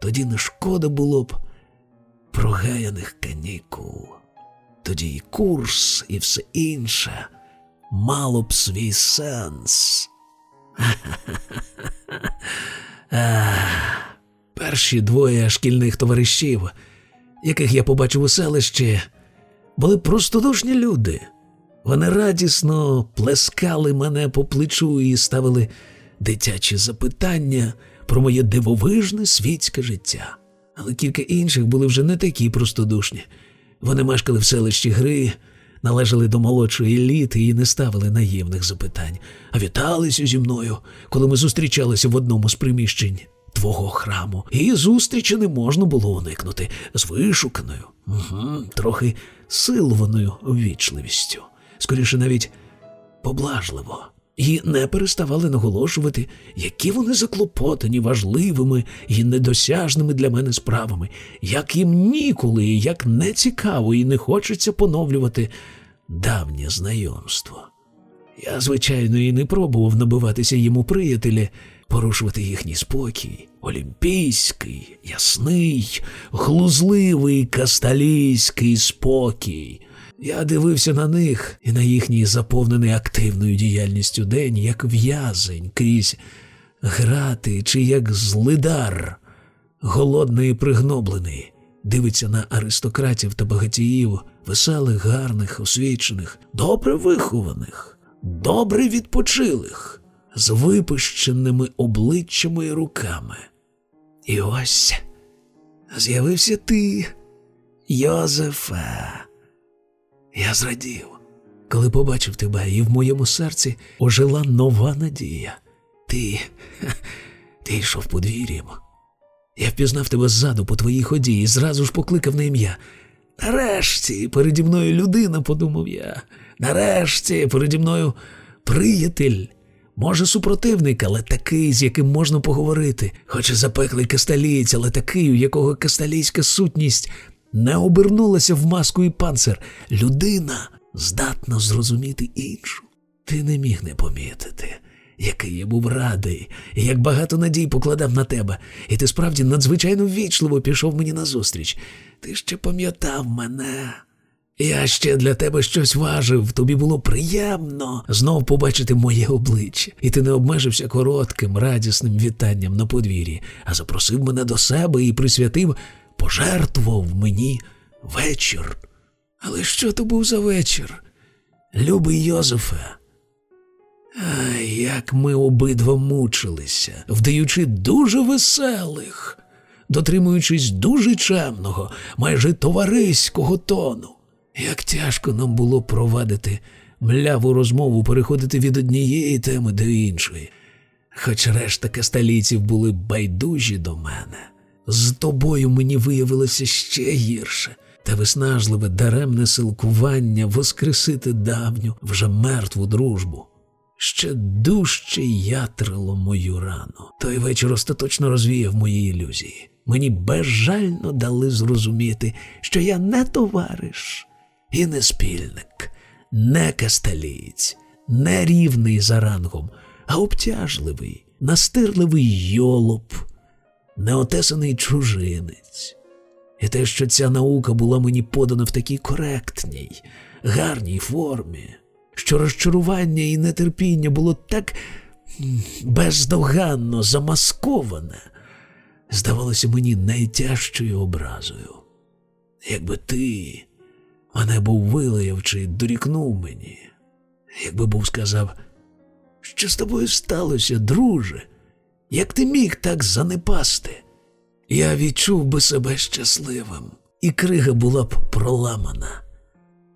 Тоді не шкода було б прогаяних канікул. Тоді і курс, і все інше мало б свій сенс. Перші двоє шкільних товаришів, яких я побачив у селищі, були простодушні люди. Вони радісно плескали мене по плечу і ставили дитячі запитання про моє дивовижне світське життя. Але кілька інших були вже не такі простодушні. Вони мешкали в селищі гри, належали до молодшої еліти і не ставили наївних запитань, а віталися зі мною, коли ми зустрічалися в одному з приміщень твого храму. І зустрічі не можна було уникнути з вишуканою, угу, трохи силованою ввічливістю скоріше навіть поблажливо, і не переставали наголошувати, які вони заклопотані важливими і недосяжними для мене справами, як їм ніколи, як не цікаво і не хочеться поновлювати давнє знайомство. Я, звичайно, і не пробував набиватися йому приятелі, порушувати їхній спокій, олімпійський, ясний, глузливий касталійський спокій. Я дивився на них і на їхній заповнений активною діяльністю день, як в'язень крізь грати чи як злидар, голодний і пригноблений, дивиться на аристократів та багатіїв, веселих, гарних, освічених, добре вихованих, добре відпочилих, з випущеними обличчями і руками. І ось з'явився ти, Йозефе. Я зрадів, коли побачив тебе, і в моєму серці ожила нова надія. Ти ти йшов подвір'ям. Я впізнав тебе ззаду по твоїй ході і зразу ж покликав на ім'я. Нарешті переді мною людина, подумав я. Нарешті переді мною приятель. Може, супротивник, але такий, з яким можна поговорити, хоч і запеклий касталієць, але такий, у якого касталійська сутність не обернулася в маску і панцир. Людина здатна зрозуміти іншу. Ти не міг не помітити, який я був радий, і як багато надій покладав на тебе, і ти справді надзвичайно ввічливо пішов мені назустріч. Ти ще пам'ятав мене. Я ще для тебе щось важив, тобі було приємно знов побачити моє обличчя, і ти не обмежився коротким, радісним вітанням на подвір'ї, а запросив мене до себе і присвятив пожертвував мені вечір. Але що то був за вечір? Любий Йозефе. Ай, як ми обидва мучилися, вдаючи дуже веселих, дотримуючись дуже чемного, майже товариського тону. Як тяжко нам було провадити мляву розмову, переходити від однієї теми до іншої, хоч решта касталійців були байдужі до мене. З тобою мені виявилося ще гірше, та виснажливе даремне силкування воскресити давню, вже мертву дружбу. Ще дужче ятрило мою рану. Той вечір остаточно розвіяв мої ілюзії. Мені безжально дали зрозуміти, що я не товариш і не спільник, не касталієць, не рівний за рангом, а обтяжливий настирливий йолоп, неотесаний чужинець. І те, що ця наука була мені подана в такій коректній, гарній формі, що розчарування і нетерпіння було так бездоганно замасковане, здавалося мені найтяжчою образою. Якби ти мене був вилаяв чи дорікнув мені, якби був сказав, що з тобою сталося, друже, як ти міг так занепасти, я відчув би себе щасливим, і крига була б проламана.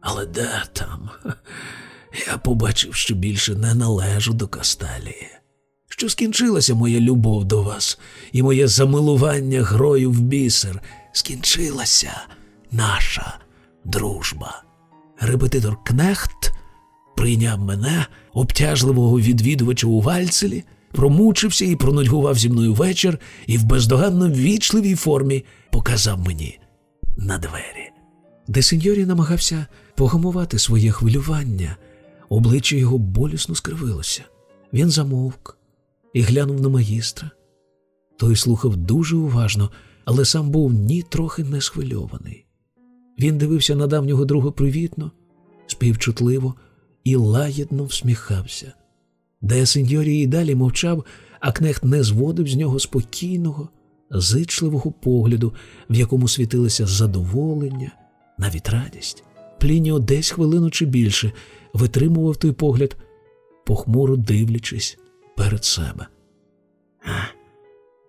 Але де там? Я побачив, що більше не належу до Касталії, що скінчилася моя любов до вас, і моє замилування грою в бісер, скінчилася наша дружба. Репетитор Кнехт прийняв мене, обтяжливого відвідувача у Вальцелі, промучився і пронудьгував зі мною вечір і в бездоганно вічливій формі показав мені на двері. Де сеньорі намагався погамувати своє хвилювання, обличчя його болісно скривилося. Він замовк і глянув на магістра. Той слухав дуже уважно, але сам був ні трохи не схвильований. Він дивився на давнього друга привітно, співчутливо і лагідно всміхався. Де сеньорі і далі мовчав, а кнехт не зводив з нього спокійного, зичливого погляду, в якому світилося задоволення, навіть радість. Плініо десь хвилину чи більше витримував той погляд, похмуро дивлячись перед себе.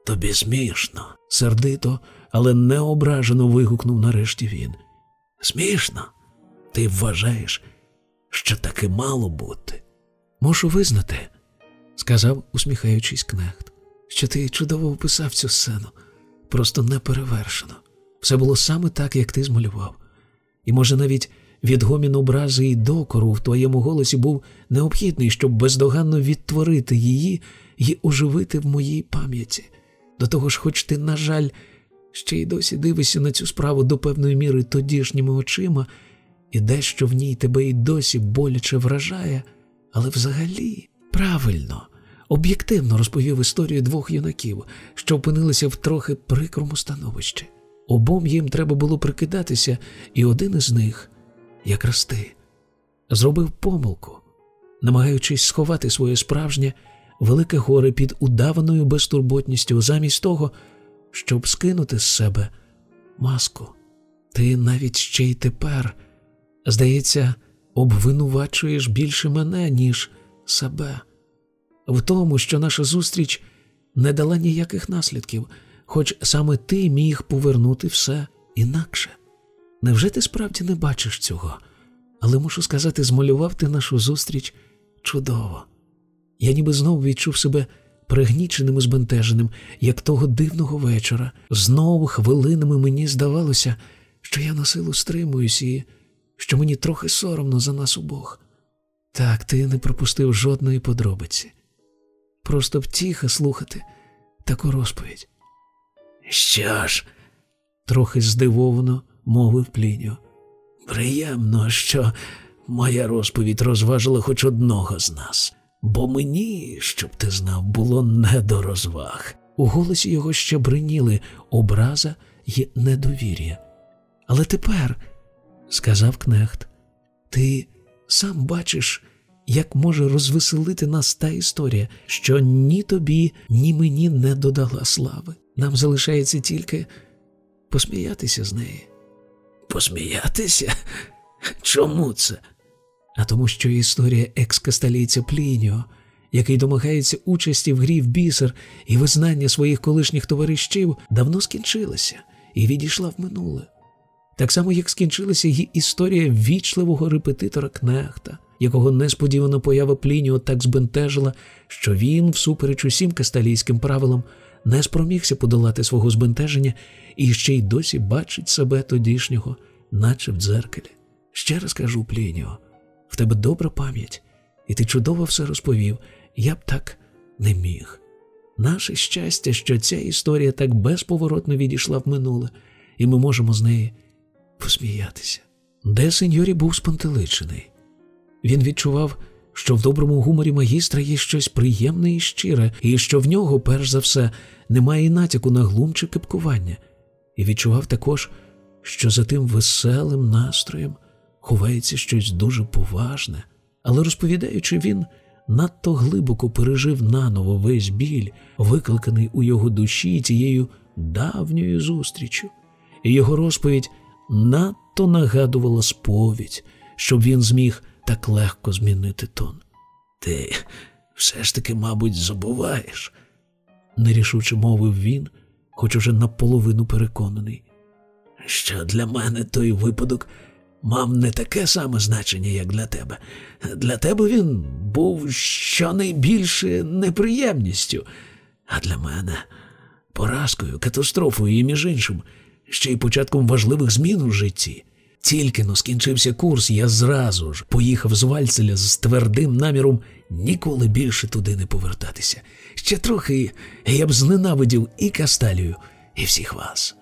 Тобі смішно, сердито, але не ображено вигукнув нарешті він. Смішно? Ти вважаєш, що таки мало бути? Можу визнати, сказав, усміхаючись кнехт, що ти чудово описав цю сцену, просто неперевершено. Все було саме так, як ти змалював. І, може, навіть відгомін образи і докору в твоєму голосі був необхідний, щоб бездоганно відтворити її і оживити в моїй пам'яті. До того ж, хоч ти, на жаль, ще й досі дивишся на цю справу до певної міри тодішніми очима, і дещо в ній тебе й досі боляче вражає, але взагалі правильно, об'єктивно розповів історію двох юнаків, що опинилися в трохи прикрому становищі. Обом їм треба було прикидатися, і один із них, якраз ти, зробив помилку, намагаючись сховати своє справжнє велике горе під удаваною безтурботністю, замість того, щоб скинути з себе маску. Ти навіть ще й тепер, здається, обвинувачуєш більше мене, ніж себе, в тому, що наша зустріч не дала ніяких наслідків, хоч саме ти міг повернути все інакше. Невже ти справді не бачиш цього? Але мушу сказати, змалював ти нашу зустріч чудово. Я ніби знову відчув себе пригніченим і збентеженим, як того дивного вечора. Знову хвилинами мені здавалося, що я на силу стримуюсь і що мені трохи соромно за нас обох. Так, ти не пропустив жодної подробиці. Просто втіха слухати таку розповідь. Що ж, трохи здивовано мовив Пліньо. Приємно, що моя розповідь розважила хоч одного з нас бо мені, щоб ти знав, було не до розваг. У голосі його ще бриніли образа й недовір'я. Але тепер, сказав кнехт, ти сам бачиш, як може розвеселити нас та історія, що ні тобі, ні мені не додала слави. Нам залишається тільки посміятися з неї. Посміятися? Чому це? а тому, що історія екскасталійця Плініо, який домагається участі в грі в бісер і визнання своїх колишніх товаришів, давно скінчилася і відійшла в минуле. Так само, як скінчилася її історія вічливого репетитора Кнехта, якого несподівано поява Плініо так збентежила, що він, всупереч усім касталійським правилам, не спромігся подолати свого збентеження і ще й досі бачить себе тодішнього, наче в дзеркалі. Ще раз кажу Плініо, в тебе добра пам'ять, і ти чудово все розповів, я б так не міг. Наше щастя, що ця історія так безповоротно відійшла в минуле, і ми можемо з неї посміятися. Де сеньорі був спантеличений. Він відчував що в доброму гуморі магістра є щось приємне і щире, і що в нього, перш за все, немає натяку на глум чи кипкування, і відчував також, що за тим веселим настроєм ховається щось дуже поважне, але розповідаючи, він надто глибоко пережив наново весь біль, викликаний у його душі тією давньою зустрічю, і його розповідь надто нагадувала сповідь, щоб він зміг так легко змінити тон. Ти все ж таки, мабуть, забуваєш, нерішуче мовив він, хоч уже наполовину переконаний, що для мене той випадок мав не таке саме значення, як для тебе. Для тебе він був щонайбільше неприємністю, а для мене поразкою, катастрофою і, між іншим, ще й початком важливих змін у житті. Тільки но скінчився курс, я зразу ж поїхав з Вальцеля з твердим наміром ніколи більше туди не повертатися. Ще трохи я б зненавидів і Касталію, і всіх вас.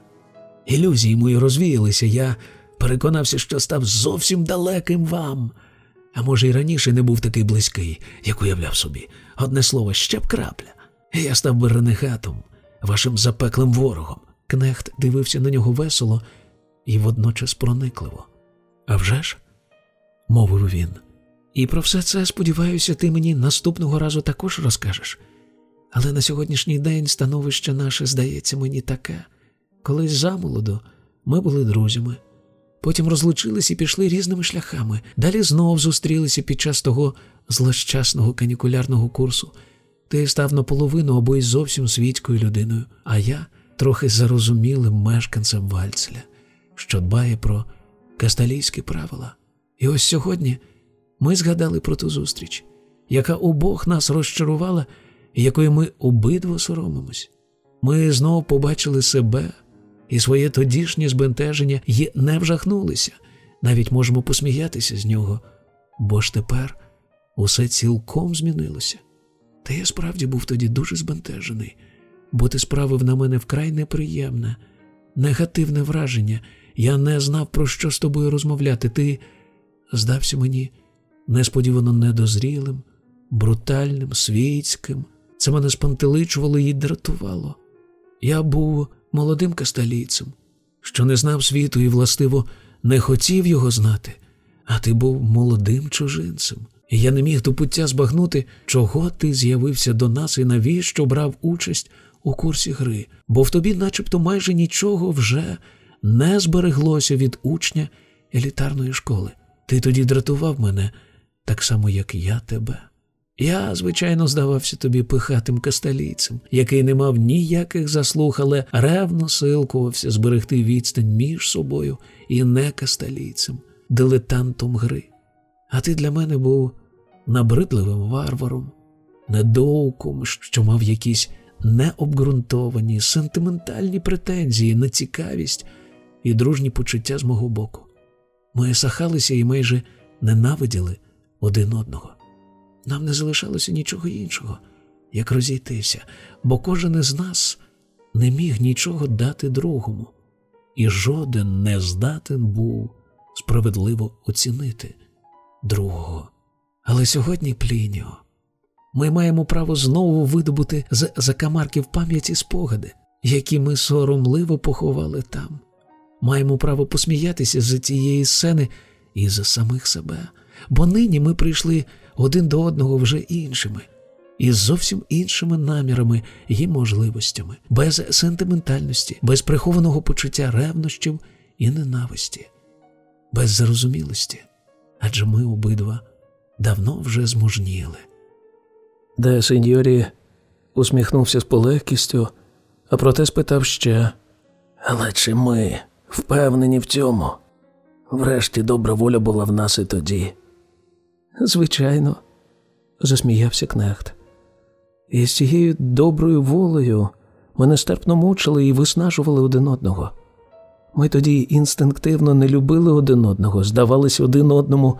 Ілюзії мої розвіялися, я переконався, що став зовсім далеким вам. А може, й раніше не був такий близький, як уявляв собі. Одне слово, ще б крапля. Я став би ренегатом, вашим запеклим ворогом. Кнехт дивився на нього весело і водночас проникливо. «А вже ж?» – мовив він. І про все це, сподіваюся, ти мені наступного разу також розкажеш. Але на сьогоднішній день становище наше здається мені таке. Колись замолоду ми були друзями, потім розлучились і пішли різними шляхами. Далі знов зустрілися під час того злощасного канікулярного курсу. Ти став наполовину або й зовсім світською людиною, а я трохи зарозумілим мешканцем Вальцеля, що дбає про касталійські правила. І ось сьогодні ми згадали про ту зустріч, яка обох нас розчарувала і якої ми обидва соромимось. Ми знов побачили себе і своє тодішнє збентеження і не вжахнулися, навіть можемо посміятися з нього, бо ж тепер усе цілком змінилося. Та я справді був тоді дуже збентежений, бо ти справив на мене вкрай неприємне, негативне враження. Я не знав, про що з тобою розмовляти. Ти здався мені несподівано недозрілим, брутальним, світським. Це мене спантеличувало і дратувало. Я був молодим касталійцем, що не знав світу і, властиво, не хотів його знати, а ти був молодим чужинцем, і я не міг до пуття збагнути, чого ти з'явився до нас і навіщо брав участь у курсі гри, бо в тобі, начебто, майже нічого вже не збереглося від учня елітарної школи. Ти тоді дратував мене так само, як я тебе. Я, звичайно, здавався тобі пихатим касталійцем, який не мав ніяких заслуг, але ревно силкувався зберегти відстань між собою і не касталійцем, дилетантом гри. А ти для мене був набридливим варваром, недоуком, що мав якісь необґрунтовані, сентиментальні претензії на цікавість і дружні почуття з мого боку. Ми сахалися і майже ненавиділи один одного. Нам не залишалося нічого іншого, як розійтися, бо кожен із нас не міг нічого дати другому, і жоден не здатен був справедливо оцінити другого. Але сьогодні, Плініо, ми маємо право знову видобути з закамарків пам'яті спогади, які ми соромливо поховали там. Маємо право посміятися з цієї сцени і за самих себе, бо нині ми прийшли один до одного вже іншими, із зовсім іншими намірами і можливостями, без сентиментальності, без прихованого почуття ревнощів і ненависті, без зарозумілості, адже ми обидва давно вже змужніли. Де сеньорі усміхнувся з полегкістю, а проте спитав ще. Але чи ми впевнені в цьому? Врешті добра воля була в нас і тоді. Звичайно, засміявся кнехт. І з цією доброю волею ми нестерпно мучили і виснажували один одного. Ми тоді інстинктивно не любили один одного, здавалися один одному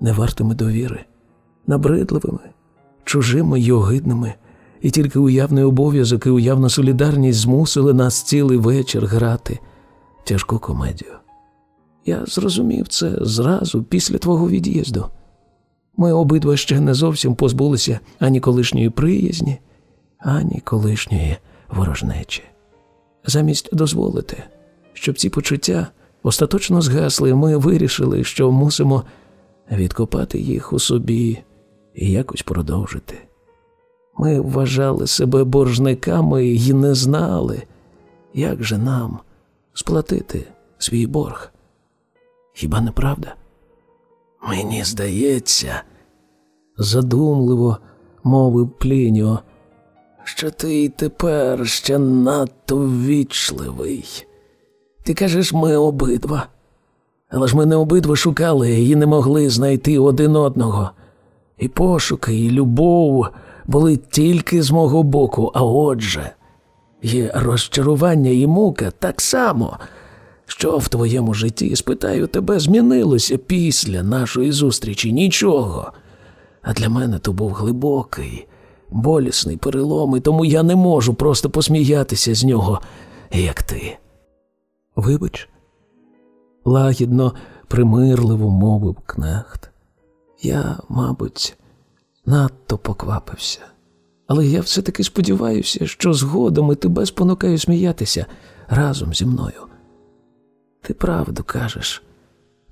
невартими довіри, набридливими, чужими й огидними, і тільки уявний обов'язок і уявна солідарність змусили нас цілий вечір грати тяжку комедію. Я зрозумів це зразу після твого від'їзду. Ми обидва ще не зовсім позбулися ані колишньої приязні, ані колишньої ворожнечі. Замість дозволити, щоб ці почуття остаточно згасли, ми вирішили, що мусимо відкопати їх у собі і якось продовжити. Ми вважали себе боржниками і не знали, як же нам сплатити свій борг. Хіба не правда? Мені здається, задумливо мовив Плініо, що ти й тепер ще надто ввічливий. Ти кажеш, ми обидва. Але ж ми не обидва шукали і не могли знайти один одного. І пошуки, і любов були тільки з мого боку, а отже, є розчарування і мука так само. Що в твоєму житті, спитаю, тебе змінилося після нашої зустрічі нічого. А для мене то був глибокий, болісний перелом, і тому я не можу просто посміятися з нього, як ти. Вибач, лагідно, примирливо мовив кнехт. Я, мабуть, надто поквапився. Але я все-таки сподіваюся, що згодом і тебе спонукаю сміятися разом зі мною. Ти правду кажеш,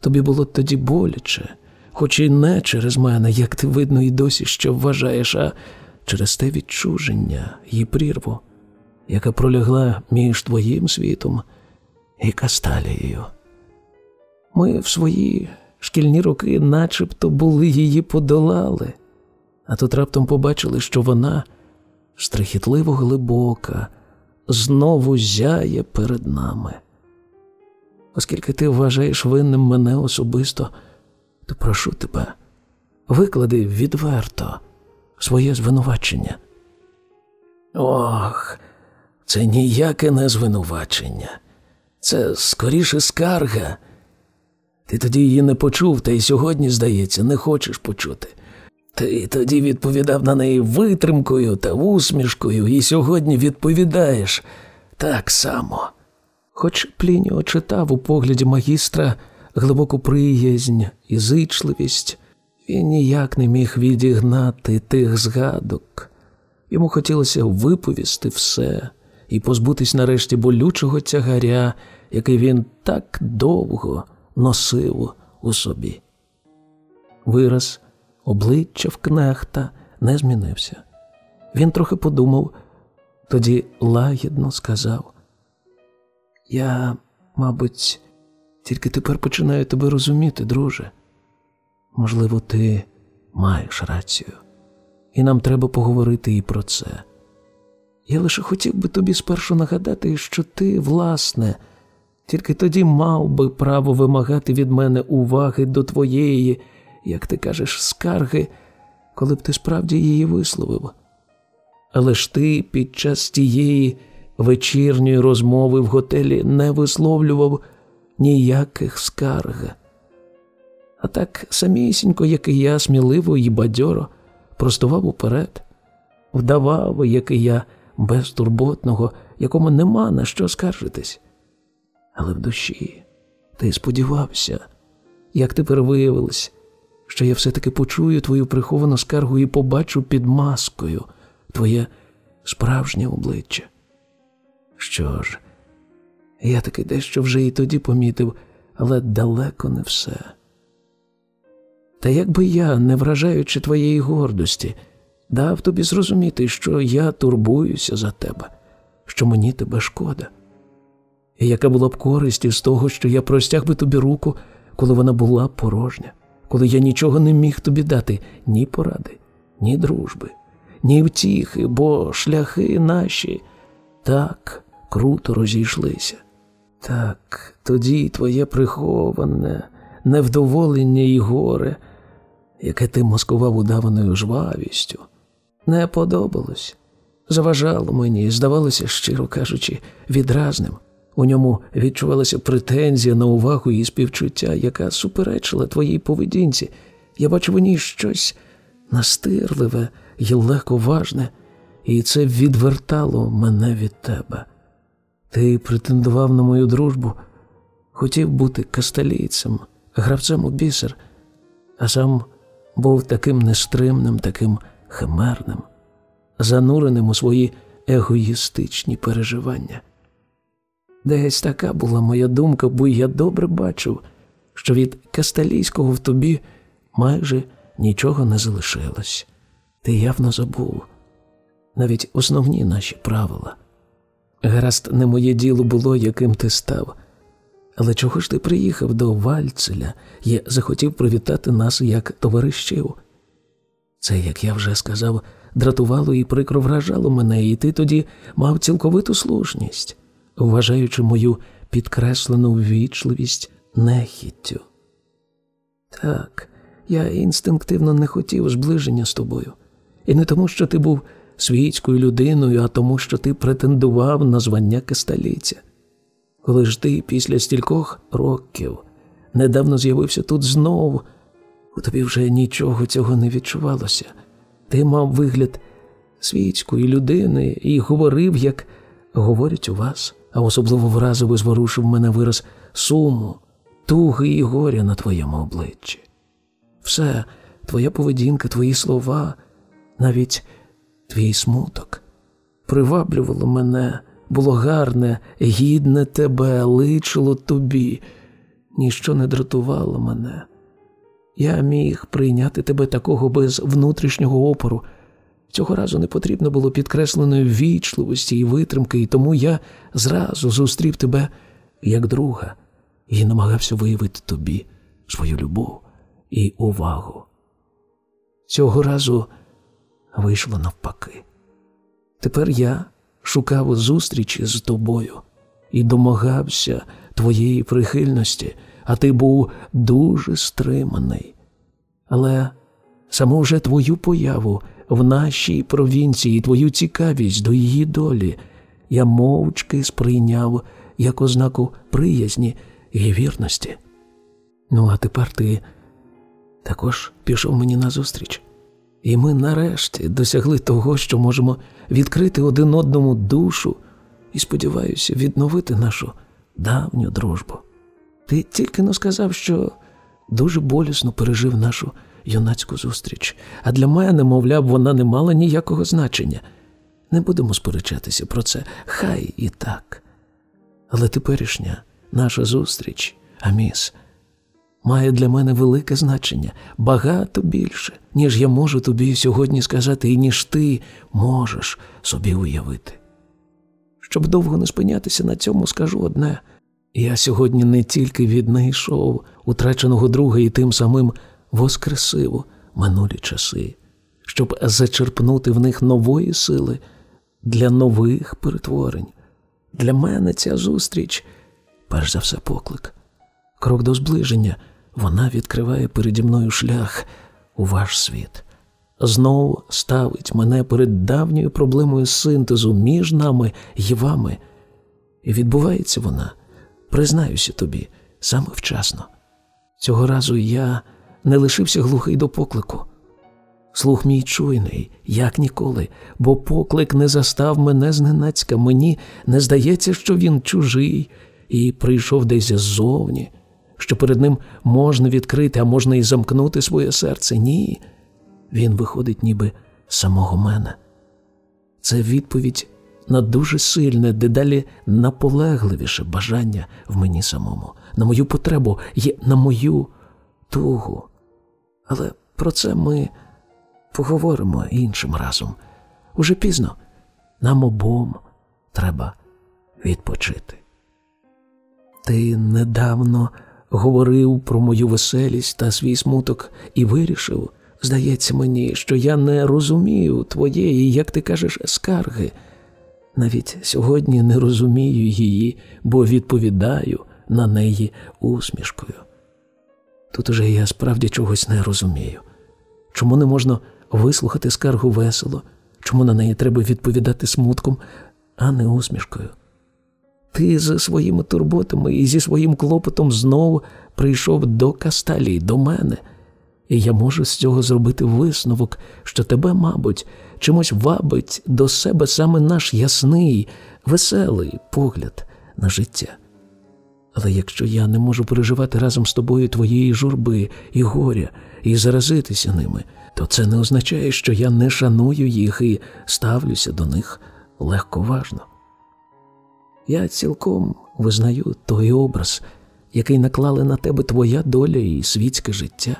тобі було тоді боляче, хоч і не через мене, як ти видно, і досі що вважаєш, а через те відчуження і прірву, яка пролягла між твоїм світом і касталією. Ми в свої шкільні роки начебто були її подолали, а тут раптом побачили, що вона страхітливо глибока, знову зяє перед нами. Оскільки ти вважаєш винним мене особисто, то прошу тебе, виклади відверто своє звинувачення. Ох, це ніяке не звинувачення, це скоріше скарга. Ти тоді її не почув, та й сьогодні, здається, не хочеш почути. Ти тоді відповідав на неї витримкою та усмішкою, і сьогодні відповідаєш так само. Хоч Плініо читав у погляді магістра глибоку приязнь і зичливість, він ніяк не міг відігнати тих згадок. Йому хотілося виповісти все і позбутись нарешті болючого тягаря, який він так довго носив у собі. Вираз обличчя в кнехта не змінився. Він трохи подумав, тоді лагідно сказав. Я, мабуть, тільки тепер починаю тебе розуміти, друже. Можливо, ти маєш рацію, і нам треба поговорити і про це. Я лише хотів би тобі спершу нагадати, що ти, власне, тільки тоді мав би право вимагати від мене уваги до твоєї, як ти кажеш, скарги, коли б ти справді її висловив. Але ж ти під час тієї вечірньої розмови в готелі не висловлював ніяких скарг. А так самісінько, як і я, сміливо і бадьоро, простував уперед, вдавав, як і я, безтурботного, якому нема на що скаржитись. Але в душі ти сподівався, як тепер виявилось, що я все-таки почую твою приховану скаргу і побачу під маскою твоє справжнє обличчя. Що ж, я таки дещо вже і тоді помітив, але далеко не все. Та якби я, не вражаючи твоєї гордості, дав тобі зрозуміти, що я турбуюся за тебе, що мені тебе шкода. І яка була б користь із того, що я простяг би тобі руку, коли вона була порожня, коли я нічого не міг тобі дати ні поради, ні дружби, ні втіхи, бо шляхи наші так круто розійшлися. Так, тоді твоє приховане, невдоволення і горе, яке ти маскував удаваною жвавістю, не подобалось, заважало мені здавалося, щиро кажучи, відразним. У ньому відчувалася претензія на увагу і співчуття, яка суперечила твоїй поведінці. Я бачив у ній щось настирливе і легковажне, і це відвертало мене від тебе. Ти претендував на мою дружбу, хотів бути касталійцем, гравцем у бісер, а сам був таким нестримним, таким химерним, зануреним у свої егоїстичні переживання. Десь така була моя думка, бо я добре бачив, що від касталійського в тобі майже нічого не залишилось. Ти явно забув навіть основні наші правила. Гаразд, не моє діло було, яким ти став. Але чого ж ти приїхав до Вальцеля і захотів привітати нас як товаришів? Це, як я вже сказав, дратувало і прикро вражало мене, і ти тоді мав цілковиту слушність, вважаючи мою підкреслену ввічливість нехіттю. Так, я інстинктивно не хотів зближення з тобою, і не тому, що ти був світською людиною, а тому, що ти претендував на звання кисталіця. Коли ж ти після стількох років недавно з'явився тут знову, у тобі вже нічого цього не відчувалося. Ти мав вигляд світської людини і говорив, як говорять у вас, а особливо вразив і зворушив мене вираз суму, туги і горя на твоєму обличчі. Все, твоя поведінка, твої слова, навіть твій смуток приваблювало мене, було гарне, гідне тебе, личило тобі, ніщо не дратувало мене. Я міг прийняти тебе такого без внутрішнього опору. Цього разу не потрібно було підкресленої ввічливості і витримки, і тому я зразу зустрів тебе як друга і намагався виявити тобі свою любов і увагу. Цього разу вийшло навпаки. Тепер я шукав зустрічі з тобою і домагався твоєї прихильності, а ти був дуже стриманий. Але саму вже твою появу в нашій провінції, твою цікавість до її долі я мовчки сприйняв як ознаку приязні і вірності. Ну, а тепер ти також пішов мені назустріч. І ми нарешті досягли того, що можемо відкрити один одному душу і, сподіваюся, відновити нашу давню дружбу. Ти тільки но сказав, що дуже болісно пережив нашу юнацьку зустріч, а для мене, мовляв, вона не мала ніякого значення. Не будемо сперечатися про це, хай і так. Але теперішня наша зустріч, Аміс, має для мене велике значення, багато більше, ніж я можу тобі сьогодні сказати, і ніж ти можеш собі уявити. Щоб довго не спинятися на цьому, скажу одне. Я сьогодні не тільки віднайшов утраченого друга і тим самим воскресив минулі часи, щоб зачерпнути в них нової сили для нових перетворень. Для мене ця зустріч, перш за все, поклик, крок до зближення, вона відкриває переді мною шлях у ваш світ. Знову ставить мене перед давньою проблемою синтезу між нами і вами. І відбувається вона, признаюся тобі, саме вчасно. Цього разу я не лишився глухий до поклику. Слух мій чуйний, як ніколи, бо поклик не застав мене зненацька. Мені не здається, що він чужий і прийшов десь ззовні, що перед ним можна відкрити, а можна і замкнути своє серце. Ні. Він виходить ніби самого мене. Це відповідь на дуже сильне, дедалі наполегливіше бажання в мені самому, на мою потребу і на мою тугу. Але про це ми поговоримо іншим разом. Уже пізно нам обом треба відпочити. Ти недавно говорив про мою веселість та свій смуток і вирішив, здається мені, що я не розумію твоєї, як ти кажеш, скарги. Навіть сьогодні не розумію її, бо відповідаю на неї усмішкою. Тут уже я справді чогось не розумію. Чому не можна вислухати скаргу весело, чому на неї треба відповідати смутком, а не усмішкою? Ти зі своїми турботами і зі своїм клопотом знову прийшов до Касталії, до мене, і я можу з цього зробити висновок, що тебе, мабуть, чимось вабить до себе саме наш ясний, веселий погляд на життя. Але якщо я не можу переживати разом з тобою твоєї журби і горя і заразитися ними, то це не означає, що я не шаную їх і ставлюся до них легковажно. Я цілком визнаю той образ, який наклали на тебе твоя доля і світське життя.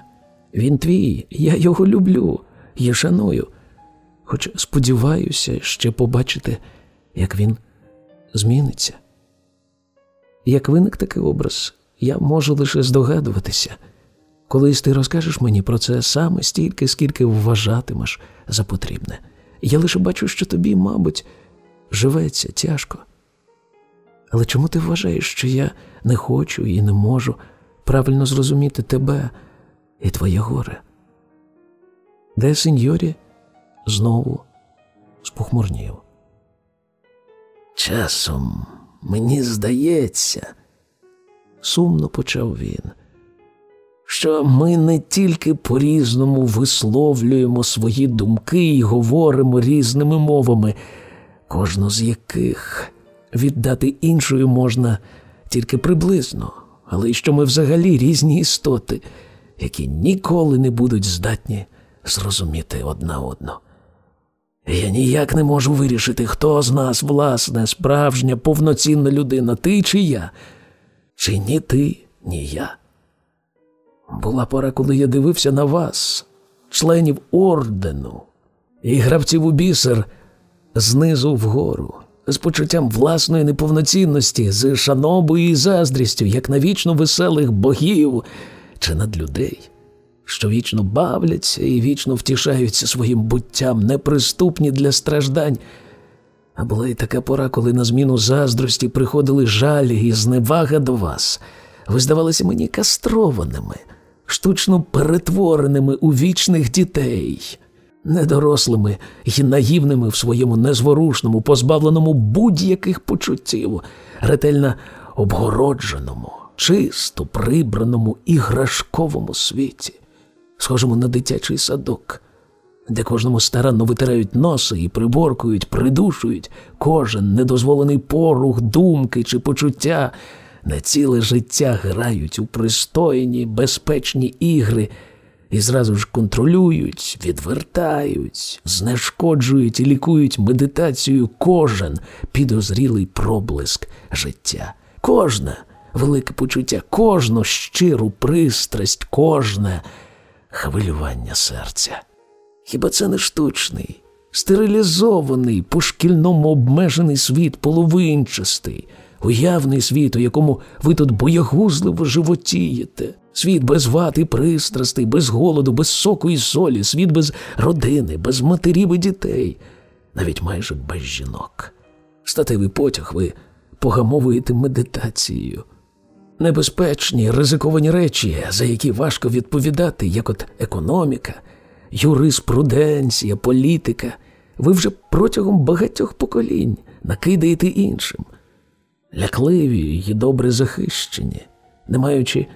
Він твій, я його люблю і шаную, хоч сподіваюся ще побачити, як він зміниться. Як виник такий образ, я можу лише здогадуватися. Колись ти розкажеш мені про це саме стільки, скільки вважатимеш за потрібне. Я лише бачу, що тобі, мабуть, живеться тяжко. Але чому ти вважаєш, що я не хочу і не можу правильно зрозуміти тебе і твоє горе? Де сеньорі знову спохмурнів. Часом мені здається, сумно почав він, що ми не тільки по різному висловлюємо свої думки і говоримо різними мовами, кожну з яких віддати іншою можна тільки приблизно, але й що ми взагалі різні істоти, які ніколи не будуть здатні зрозуміти одна одну. Я ніяк не можу вирішити, хто з нас, власне, справжня, повноцінна людина, ти чи я, чи ні ти, ні я. Була пора, коли я дивився на вас, членів ордену, і гравців у бісер знизу вгору, з почуттям власної неповноцінності, з шанобою і заздрістю, як на вічно веселих богів чи над людей що вічно бавляться і вічно втішаються своїм буттям, неприступні для страждань. А була й така пора, коли на зміну заздрості приходили жалі і зневага до вас, ви здавалися мені кастрованими, штучно перетвореними у вічних дітей, недорослими і наївними в своєму незворушному, позбавленому будь-яких почуттів, ретельно обгородженому, чисто прибраному іграшковому світі схожому на дитячий садок, де кожному старанно витирають носи і приборкують, придушують кожен недозволений порух, думки чи почуття, на ціле життя грають у пристойні, безпечні ігри. І зразу ж контролюють, відвертають, знешкоджують і лікують медитацією кожен підозрілий проблиск життя, кожне велике почуття, кожну щиру пристрасть, кожне хвилювання серця. Хіба це не штучний, стерилізований, по шкільному обмежений світ, половинчастий, уявний світ, у якому ви тут боягузливо животієте, світ без ват і пристрастей, без голоду, без соку і солі, світ без родини, без матерів і дітей, навіть майже без жінок. Статевий потяг ви погамовуєте медитацією небезпечні, ризиковані речі, за які важко відповідати, як от економіка, юриспруденція, політика, ви вже протягом багатьох поколінь накидаєте іншим, лякливі і добре захищені, не маючи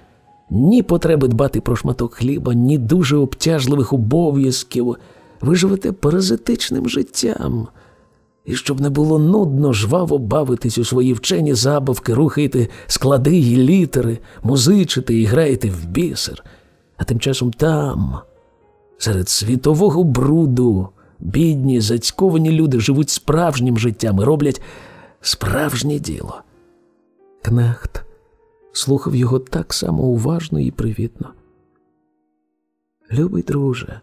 ні потреби дбати про шматок хліба, ні дуже обтяжливих обов'язків, ви живете паразитичним життям. І щоб не було нудно жваво бавитись у свої вчені забавки, рухайте склади й літери, музичити і граєте в бісер. А тим часом там, серед світового бруду, бідні, зацьковані люди живуть справжнім життям і роблять справжнє діло. Кнехт слухав його так само уважно і привітно. Любий друже,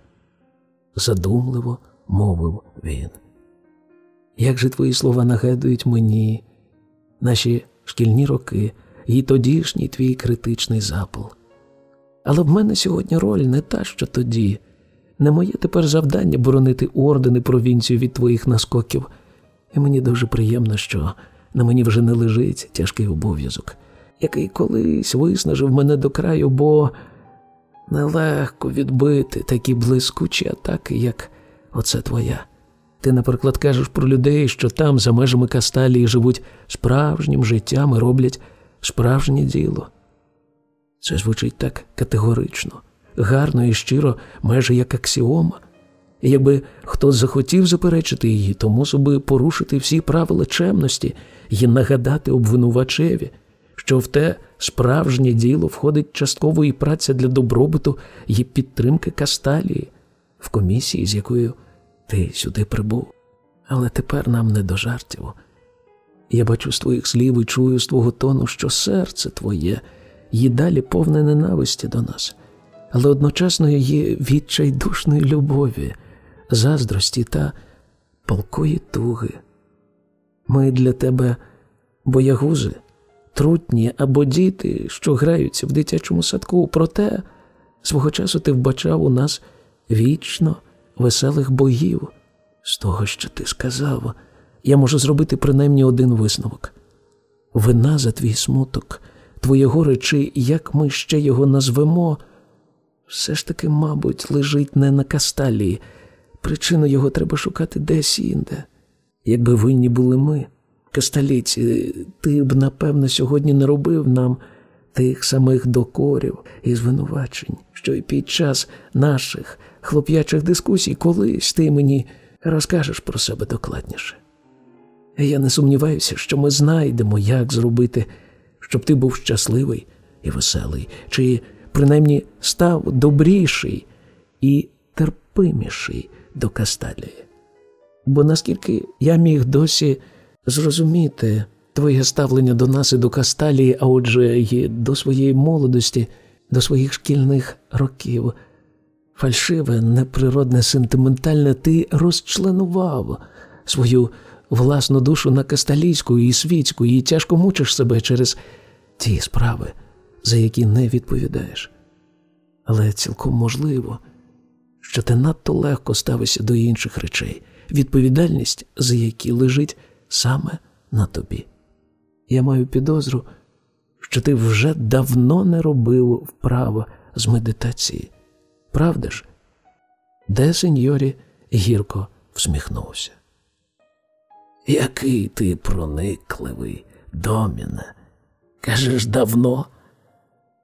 задумливо мовив він. Як же твої слова нагадують мені, наші шкільні роки і тодішній твій критичний запал. Але в мене сьогодні роль не та, що тоді, не моє тепер завдання боронити ордени провінцію від твоїх наскоків, і мені дуже приємно, що на мені вже не лежить тяжкий обов'язок, який колись виснажив мене до краю, бо нелегко відбити такі блискучі атаки, як оце твоя. Ти, наприклад, кажеш про людей, що там, за межами Касталії, живуть справжнім життям і роблять справжнє діло. Це звучить так категорично, гарно і щиро, майже як аксіома. І якби хтось захотів заперечити її, то мусив би порушити всі правила чемності і нагадати обвинувачеві, що в те справжнє діло входить частково і праця для добробуту і підтримки Касталії в комісії, з якою ти сюди прибув. Але тепер нам не до жартів. Я бачу з твоїх слів і чую з твого тону, що серце твоє є далі повне ненависті до нас, але одночасно є відчайдушної любові, заздрості та палкої туги. Ми для тебе боягузи, трутні або діти, що граються в дитячому садку, проте свого часу ти вбачав у нас вічно веселих богів. З того, що ти сказав, я можу зробити принаймні один висновок. Вина за твій смуток, твоє горе, чи як ми ще його назвемо, все ж таки, мабуть, лежить не на касталії. Причину його треба шукати десь інде. Якби винні були ми, касталіці, ти б, напевно, сьогодні не робив нам тих самих докорів і звинувачень, що й під час наших хлоп'ячих дискусій колись ти мені розкажеш про себе докладніше. Я не сумніваюся, що ми знайдемо, як зробити, щоб ти був щасливий і веселий, чи принаймні став добріший і терпиміший до Касталії. Бо наскільки я міг досі зрозуміти твоє ставлення до нас і до Касталії, а отже, і до своєї молодості, до своїх шкільних років, фальшиве, неприродне, сентиментальне, ти розчленував свою власну душу на касталійську і світську, і тяжко мучиш себе через ті справи, за які не відповідаєш. Але цілком можливо, що ти надто легко ставишся до інших речей, відповідальність за які лежить саме на тобі. Я маю підозру, що ти вже давно не робив вправо з медитації. Правда ж? Де сеньорі гірко всміхнувся. Який ти проникливий, доміне. Кажеш, давно?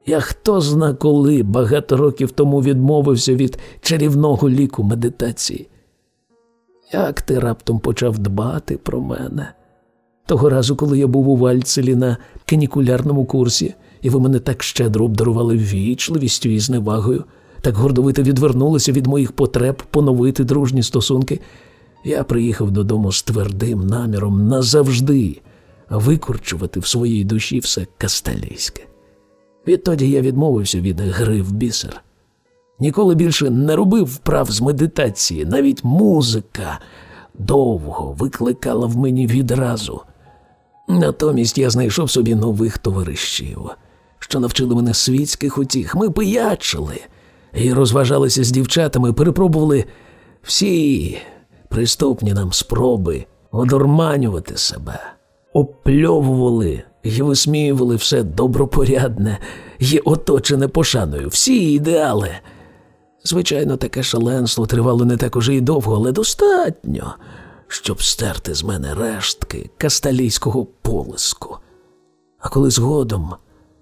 Я хто зна коли багато років тому відмовився від чарівного ліку медитації. Як ти раптом почав дбати про мене? Того разу, коли я був у Вальцелі на канікулярному курсі, і ви мене так щедро обдарували ввічливістю і зневагою, так гордовито відвернулися від моїх потреб поновити дружні стосунки. Я приїхав додому з твердим наміром назавжди викорчувати в своїй душі все касталійське. Відтоді я відмовився від гри в бісер. Ніколи більше не робив вправ з медитації, навіть музика довго викликала в мені відразу. Натомість я знайшов собі нових товаришів, що навчили мене світських утіх. Ми пиячили і розважалися з дівчатами, перепробували всі приступні нам спроби одурманювати себе, опльовували і висміювали все добропорядне і оточене пошаною, всі ідеали. Звичайно, таке шаленство тривало не так уже й довго, але достатньо, щоб стерти з мене рештки касталійського полиску. А коли згодом,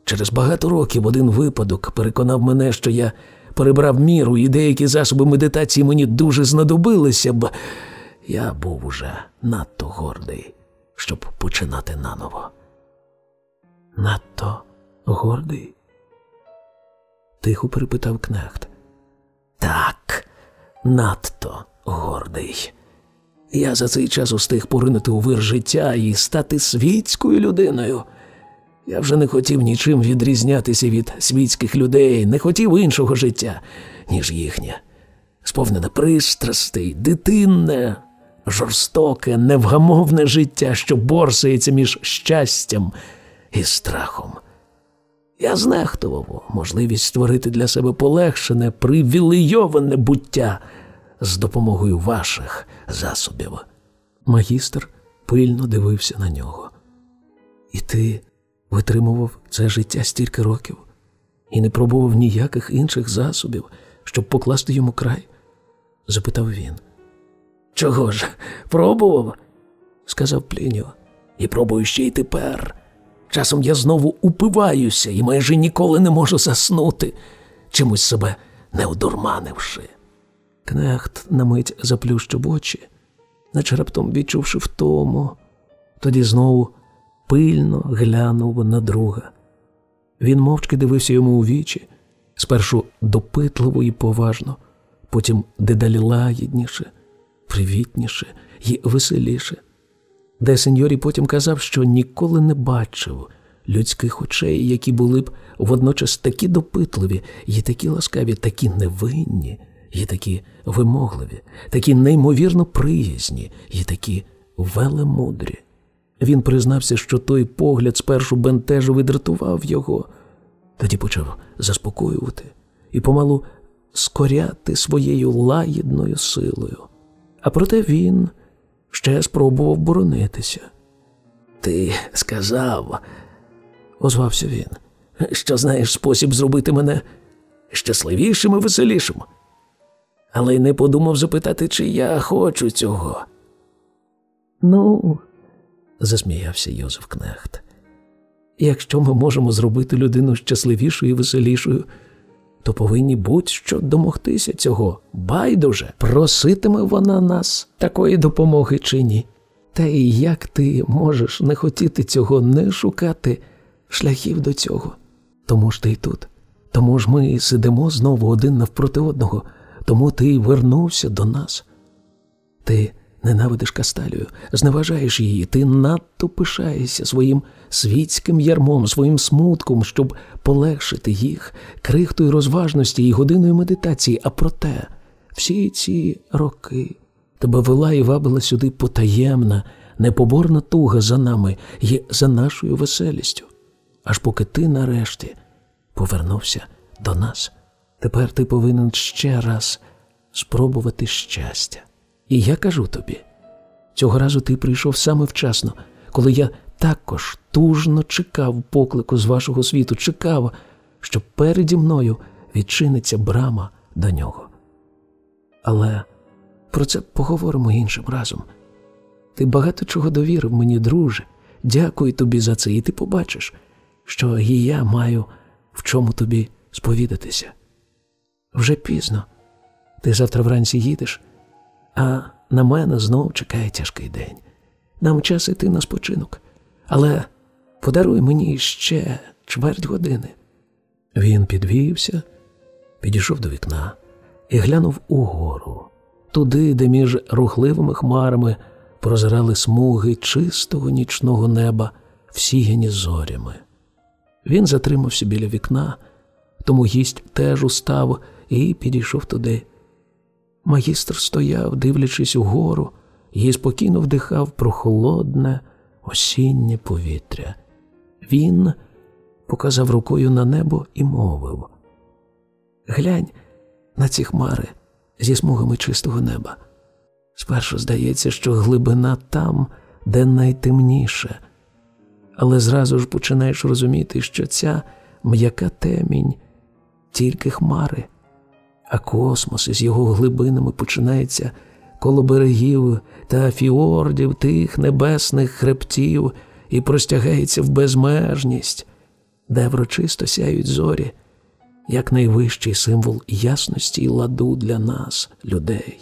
через багато років, один випадок переконав мене, що я перебрав міру, і деякі засоби медитації мені дуже знадобилися б, я був уже надто гордий, щоб починати наново. Надто гордий? Тихо перепитав кнехт. Так, надто гордий. Я за цей час устиг поринути у вир життя і стати світською людиною. Я вже не хотів нічим відрізнятися від світських людей, не хотів іншого життя, ніж їхнє, сповнене пристрастей, дитинне, жорстоке, невгамовне життя, що борсається між щастям і страхом. Я знехтував можливість створити для себе полегшене, привілейоване буття з допомогою ваших засобів. Магістр пильно дивився на нього. І ти витримував це життя стільки років і не пробував ніяких інших засобів, щоб покласти йому край? запитав він. Чого ж, пробував? сказав Плініо. І пробую ще й тепер. Часом я знову упиваюся і майже ніколи не можу заснути, чимось себе не одурманивши. Кнехт на мить заплющив очі, наче раптом відчувши втому, тоді знову пильно глянув на друга. Він мовчки дивився йому у вічі, спершу допитливо і поважно, потім дедалі лагідніше, привітніше і веселіше. Де сеньорі потім казав, що ніколи не бачив людських очей, які були б водночас такі допитливі, і такі ласкаві, такі невинні, і такі вимогливі, такі неймовірно приязні, і такі велемудрі. Він признався, що той погляд спершу бентежив і його, тоді почав заспокоювати і помалу скоряти своєю лагідною силою. А проте він ще спробував боронитися. Ти сказав, озвався він, що знаєш спосіб зробити мене щасливішим і веселішим. Але й не подумав запитати, чи я хочу цього. Ну, засміявся Йозеф Кнехт. Якщо ми можемо зробити людину щасливішою і веселішою, то повинні будь-що домогтися цього. Байдуже, проситиме вона нас такої допомоги чи ні. Та і як ти можеш не хотіти цього, не шукати шляхів до цього? Тому ж ти й тут. Тому ж ми сидимо знову один навпроти одного, тому ти вернувся до нас. Ти ненавидиш Касталію, зневажаєш її, ти надто пишаєшся своїм світським ярмом, своїм смутком, щоб полегшити їх, крихтою розважності і годиною медитації. А проте всі ці роки тебе вела і вабила сюди потаємна, непоборна туга за нами і за нашою веселістю. Аж поки ти нарешті повернувся до нас. Тепер ти повинен ще раз спробувати щастя. І я кажу тобі, цього разу ти прийшов саме вчасно, коли я також тужно чекав поклику з вашого світу, чекав, що переді мною відчиниться брама до нього. Але про це поговоримо іншим разом. Ти багато чого довірив мені, друже. Дякую тобі за це, і ти побачиш, що і я маю в чому тобі сповідатися. Вже пізно. Ти завтра вранці їдеш, а на мене знов чекає тяжкий день. Нам час іти на спочинок, але подаруй мені ще чверть години. Він підвівся, підійшов до вікна і глянув угору, туди, де між рухливими хмарами прозирали смуги чистого нічного неба, всіяні зорями. Він затримався біля вікна, тому гість теж устав і підійшов туди. Магістр стояв, дивлячись угору, і спокійно вдихав прохолодне осіннє повітря. Він показав рукою на небо і мовив: Глянь на ці хмари зі смугами чистого неба. Спершу здається, що глибина там, де найтемніше, але зразу ж починаєш розуміти, що ця м'яка темінь тільки хмари а космос із його глибинами починається коло берегів та фіордів тих небесних хребтів і простягається в безмежність, де врочисто сяють зорі, як найвищий символ ясності і ладу для нас, людей.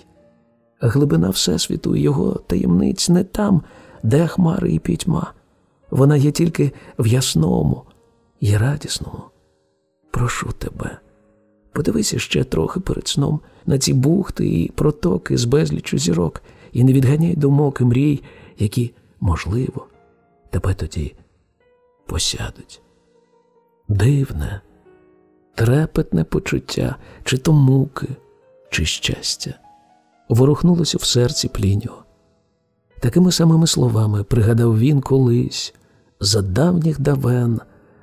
Глибина Всесвіту і його таємниць не там, де хмари і пітьма. Вона є тільки в ясному і радісному. Прошу тебе. Подивися ще трохи перед сном на ці бухти і протоки з безлічу зірок, і не відганяй думок і мрій, які, можливо, тебе тоді посядуть. Дивне, трепетне почуття, чи то муки, чи щастя, ворухнулося в серці пліньо. Такими самими словами пригадав він колись за давніх давен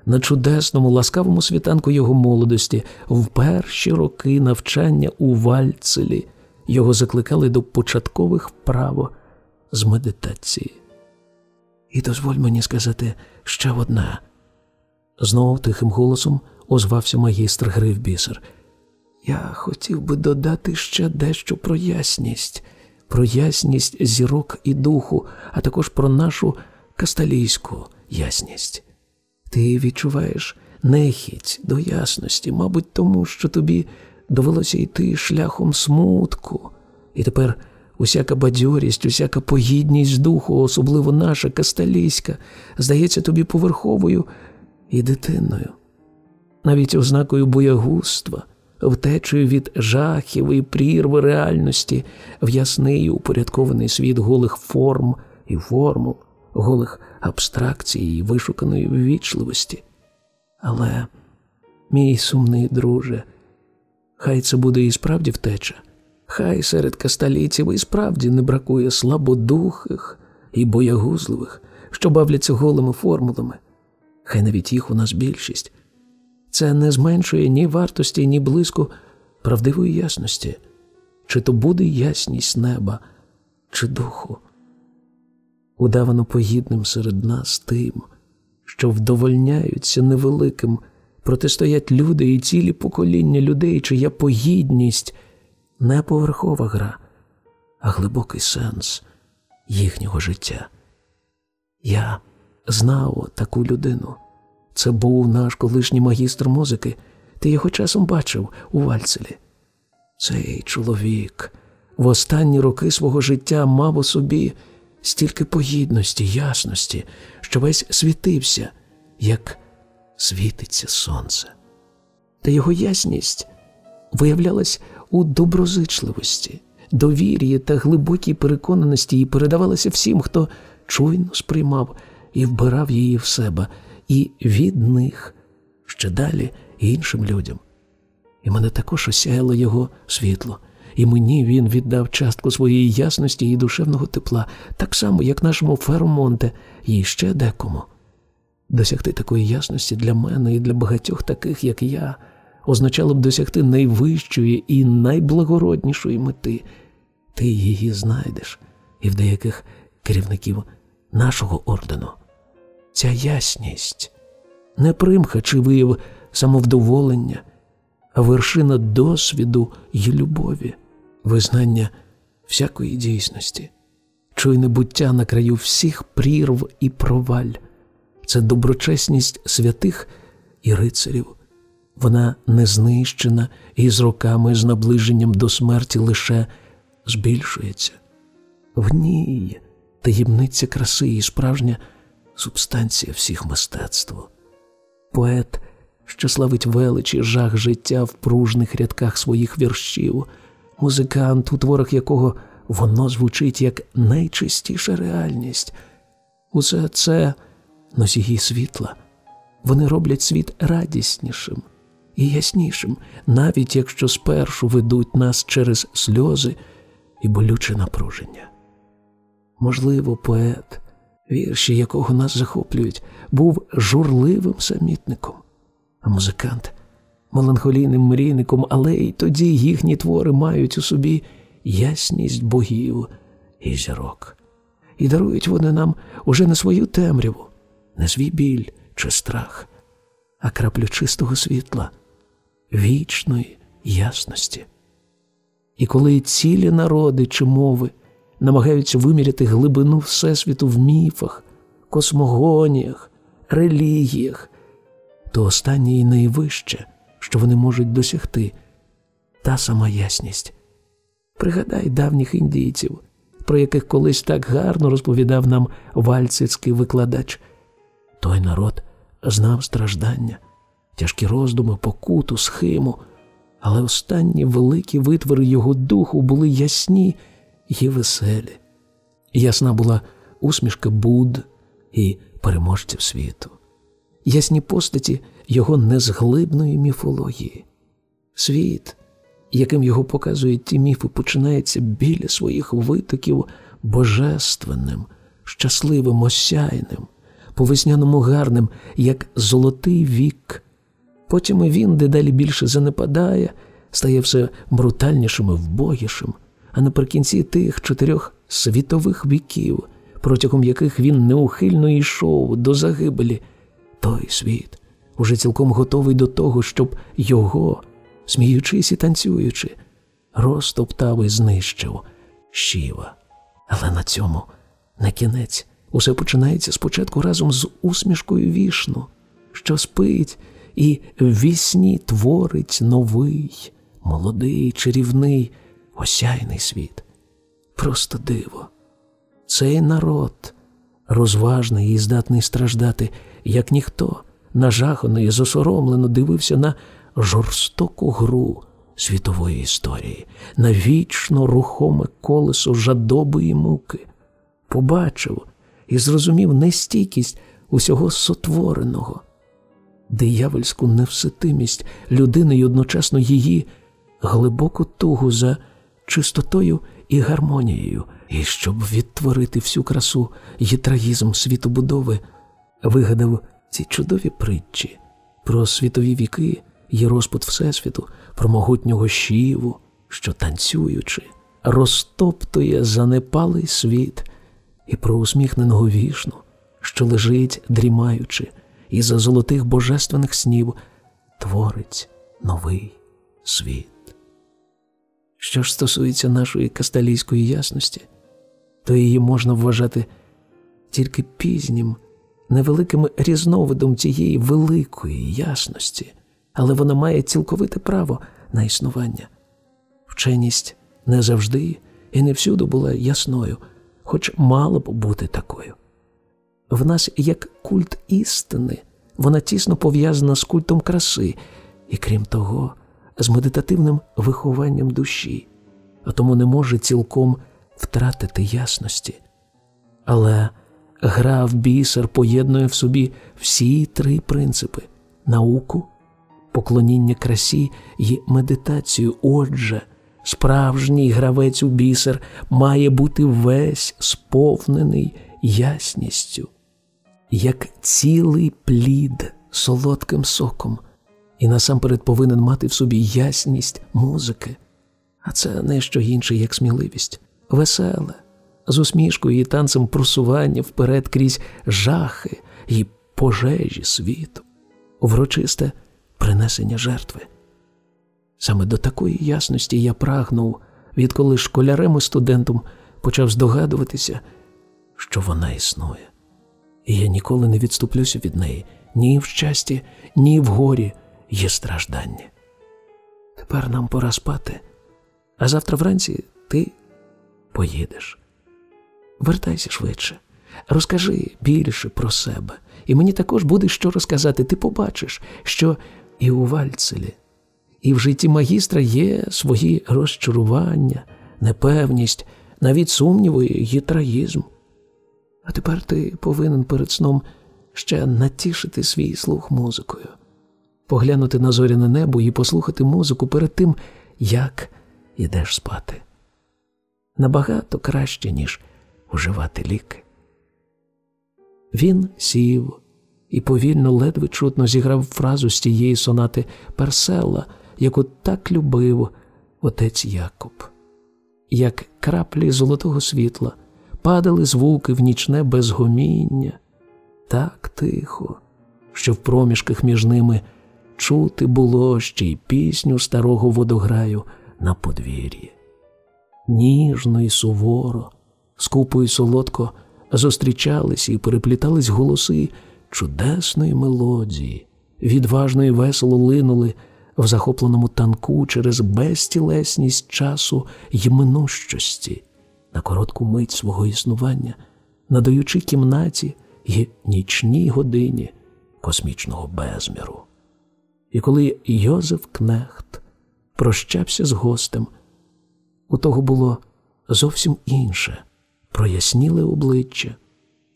на чудесному, ласкавому світанку його молодості, в перші роки навчання у Вальцелі його закликали до початкових вправ з медитації. І дозволь мені сказати ще одне. Знову тихим голосом озвався магістр гри бісер. Я хотів би додати ще дещо про ясність, про ясність зірок і духу, а також про нашу касталійську ясність. Ти відчуваєш нехідь до ясності, мабуть, тому що тобі довелося йти шляхом смутку, і тепер Усяка бадьорість, усяка погідність духу, особливо наша касталійська, здається тобі поверховою і дитиною, навіть ознакою боягузтва, втечею від жахів і прірви реальності в ясний упорядкований світ голих форм і формул, голих абстракцій і вишуканої ввічливості. Але, мій сумний друже, хай це буде і справді втеча. Хай серед касталійців і справді не бракує слабодухих і боягузливих, що бавляться голими формулами. Хай навіть їх у нас більшість. Це не зменшує ні вартості, ні блиску правдивої ясності, чи то буде ясність неба, чи духу. Удавано погідним серед нас тим, що вдовольняються невеликим, протистоять люди і цілі покоління людей, чия погідність не поверхова гра, а глибокий сенс їхнього життя. Я знав таку людину. Це був наш колишній магістр музики, ти його часом бачив у Вальцелі. Цей чоловік в останні роки свого життя мав у собі стільки погідності, ясності, що весь світився, як світиться сонце. Та його ясність виявлялась у доброзичливості, довір'ї та глибокій переконаності і передавалася всім, хто чуйно сприймав і вбирав її в себе, і від них ще далі іншим людям. І мене також осяяло його світло, і мені він віддав частку своєї ясності і душевного тепла, так само, як нашому Фермонте, і ще декому. Досягти такої ясності для мене і для багатьох таких, як я означало б досягти найвищої і найблагороднішої мети. Ти її знайдеш і в деяких керівників нашого ордену. Ця ясність не примха чи вияв самовдоволення, а вершина досвіду й любові, визнання всякої дійсності, чуйне буття на краю всіх прірв і проваль. Це доброчесність святих і рицарів, вона не знищена і з роками, з наближенням до смерті лише збільшується. В ній таємниця краси і справжня субстанція всіх мистецтв. Поет, що славить величі, жах життя в пружних рядках своїх віршів, музикант, у творах якого воно звучить як найчистіша реальність. Усе це носії світла. Вони роблять світ радіснішим і яснішим, навіть якщо спершу ведуть нас через сльози і болюче напруження. Можливо, поет, вірші якого нас захоплюють, був журливим самітником, а музикант меланхолійним мрійником, але й тоді їхні твори мають у собі ясність богів і зірок. І дарують вони нам уже не свою темряву, не свій біль чи страх, а краплю чистого світла вічної ясності. І коли цілі народи чи мови намагаються виміряти глибину Всесвіту в міфах, космогоніях, релігіях, то останнє і найвище, що вони можуть досягти, та сама ясність. Пригадай давніх індійців, про яких колись так гарно розповідав нам вальцицький викладач. Той народ знав страждання, тяжкі роздуми, покуту, схиму, але останні великі витвори його духу були ясні і веселі. Ясна була усмішка Буд і переможців світу, ясні постаті його незглибної міфології. Світ, яким його показують ті міфи, починається біля своїх витоків божественним, щасливим, осяйним, по весняному гарним, як золотий вік. Потім і він дедалі більше занепадає, стає все брутальнішим і вбогішим, а наприкінці тих чотирьох світових віків, протягом яких він неухильно йшов до загибелі, той світ уже цілком готовий до того, щоб його, сміючись і танцюючи, розтоптав і знищив щіва. Але на цьому не кінець. Усе починається спочатку разом з усмішкою вішну, що спить і в вісні творить новий, молодий, чарівний, осяйний світ. просто диво. Цей народ розважний і здатний страждати, як ніхто, нажахано і засоромлено дивився на жорстоку гру світової історії, на вічно рухоме колесо жадоби і муки, побачив і зрозумів нестійкість усього сотвореного, диявольську невситимість людини й одночасно її глибоку тугу за чистотою і гармонією, і щоб відтворити всю красу трагізм світобудови, вигадав ці чудові притчі про світові віки й розпут Всесвіту, про могутнього щіву, що танцюючи, розтоптує занепалий світ, і про усміхненого вішну, що лежить, дрімаючи, і за золотих божественних снів творить новий світ. Що ж стосується нашої касталійської ясності, то її можна вважати тільки пізнім, невеликим різновидом цієї великої ясності, але вона має цілковите право на існування. Вченість не завжди і не всюди була ясною, хоч мала б бути такою. В нас як культ істини, вона тісно пов'язана з культом краси, і крім того, з медитативним вихованням душі, а тому не може цілком втратити ясності. Але гра в бісер поєднує в собі всі три принципи науку, поклоніння красі і медитацію. Отже, справжній гравець у бісер має бути весь сповнений ясністю, як цілий плід солодким соком, і насамперед повинен мати в собі ясність музики, а це не що інше, як сміливість, веселе, з усмішкою і танцем просування вперед крізь жахи і пожежі світу, врочисте принесення жертви. Саме до такої ясності я прагнув, відколи школярем і студентом почав здогадуватися, що вона існує, і я ніколи не відступлюся від неї ні в щасті, ні в горі є страждання. Тепер нам пора спати, а завтра вранці ти поїдеш. Вертайся швидше, розкажи більше про себе, і мені також буде що розказати. Ти побачиш, що і у Вальцелі, і в житті магістра є свої розчарування, непевність, навіть сумніви і трагізм. А тепер ти повинен перед сном ще натішити свій слух музикою, поглянути на зоряне небо і послухати музику перед тим, як ідеш спати. Набагато краще, ніж вживати ліки. Він сів і повільно, ледве чутно зіграв фразу з тієї сонати Персела, яку так любив отець Якоб. Як краплі золотого світла падали звуки в нічне безгоміння, так тихо, що в проміжках між ними чути було ще й пісню старого водограю на подвір'ї. Ніжно і суворо, скупо і солодко зустрічались і переплітались голоси чудесної мелодії, відважно і весело линули в захопленому танку через безтілесність часу й минущості, на коротку мить свого існування, надаючи кімнаті й нічній годині космічного безміру. І коли Йозеф Кнехт прощався з гостем, у того було зовсім інше, проясніли обличчя,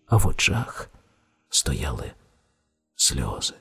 а в очах стояли сльози.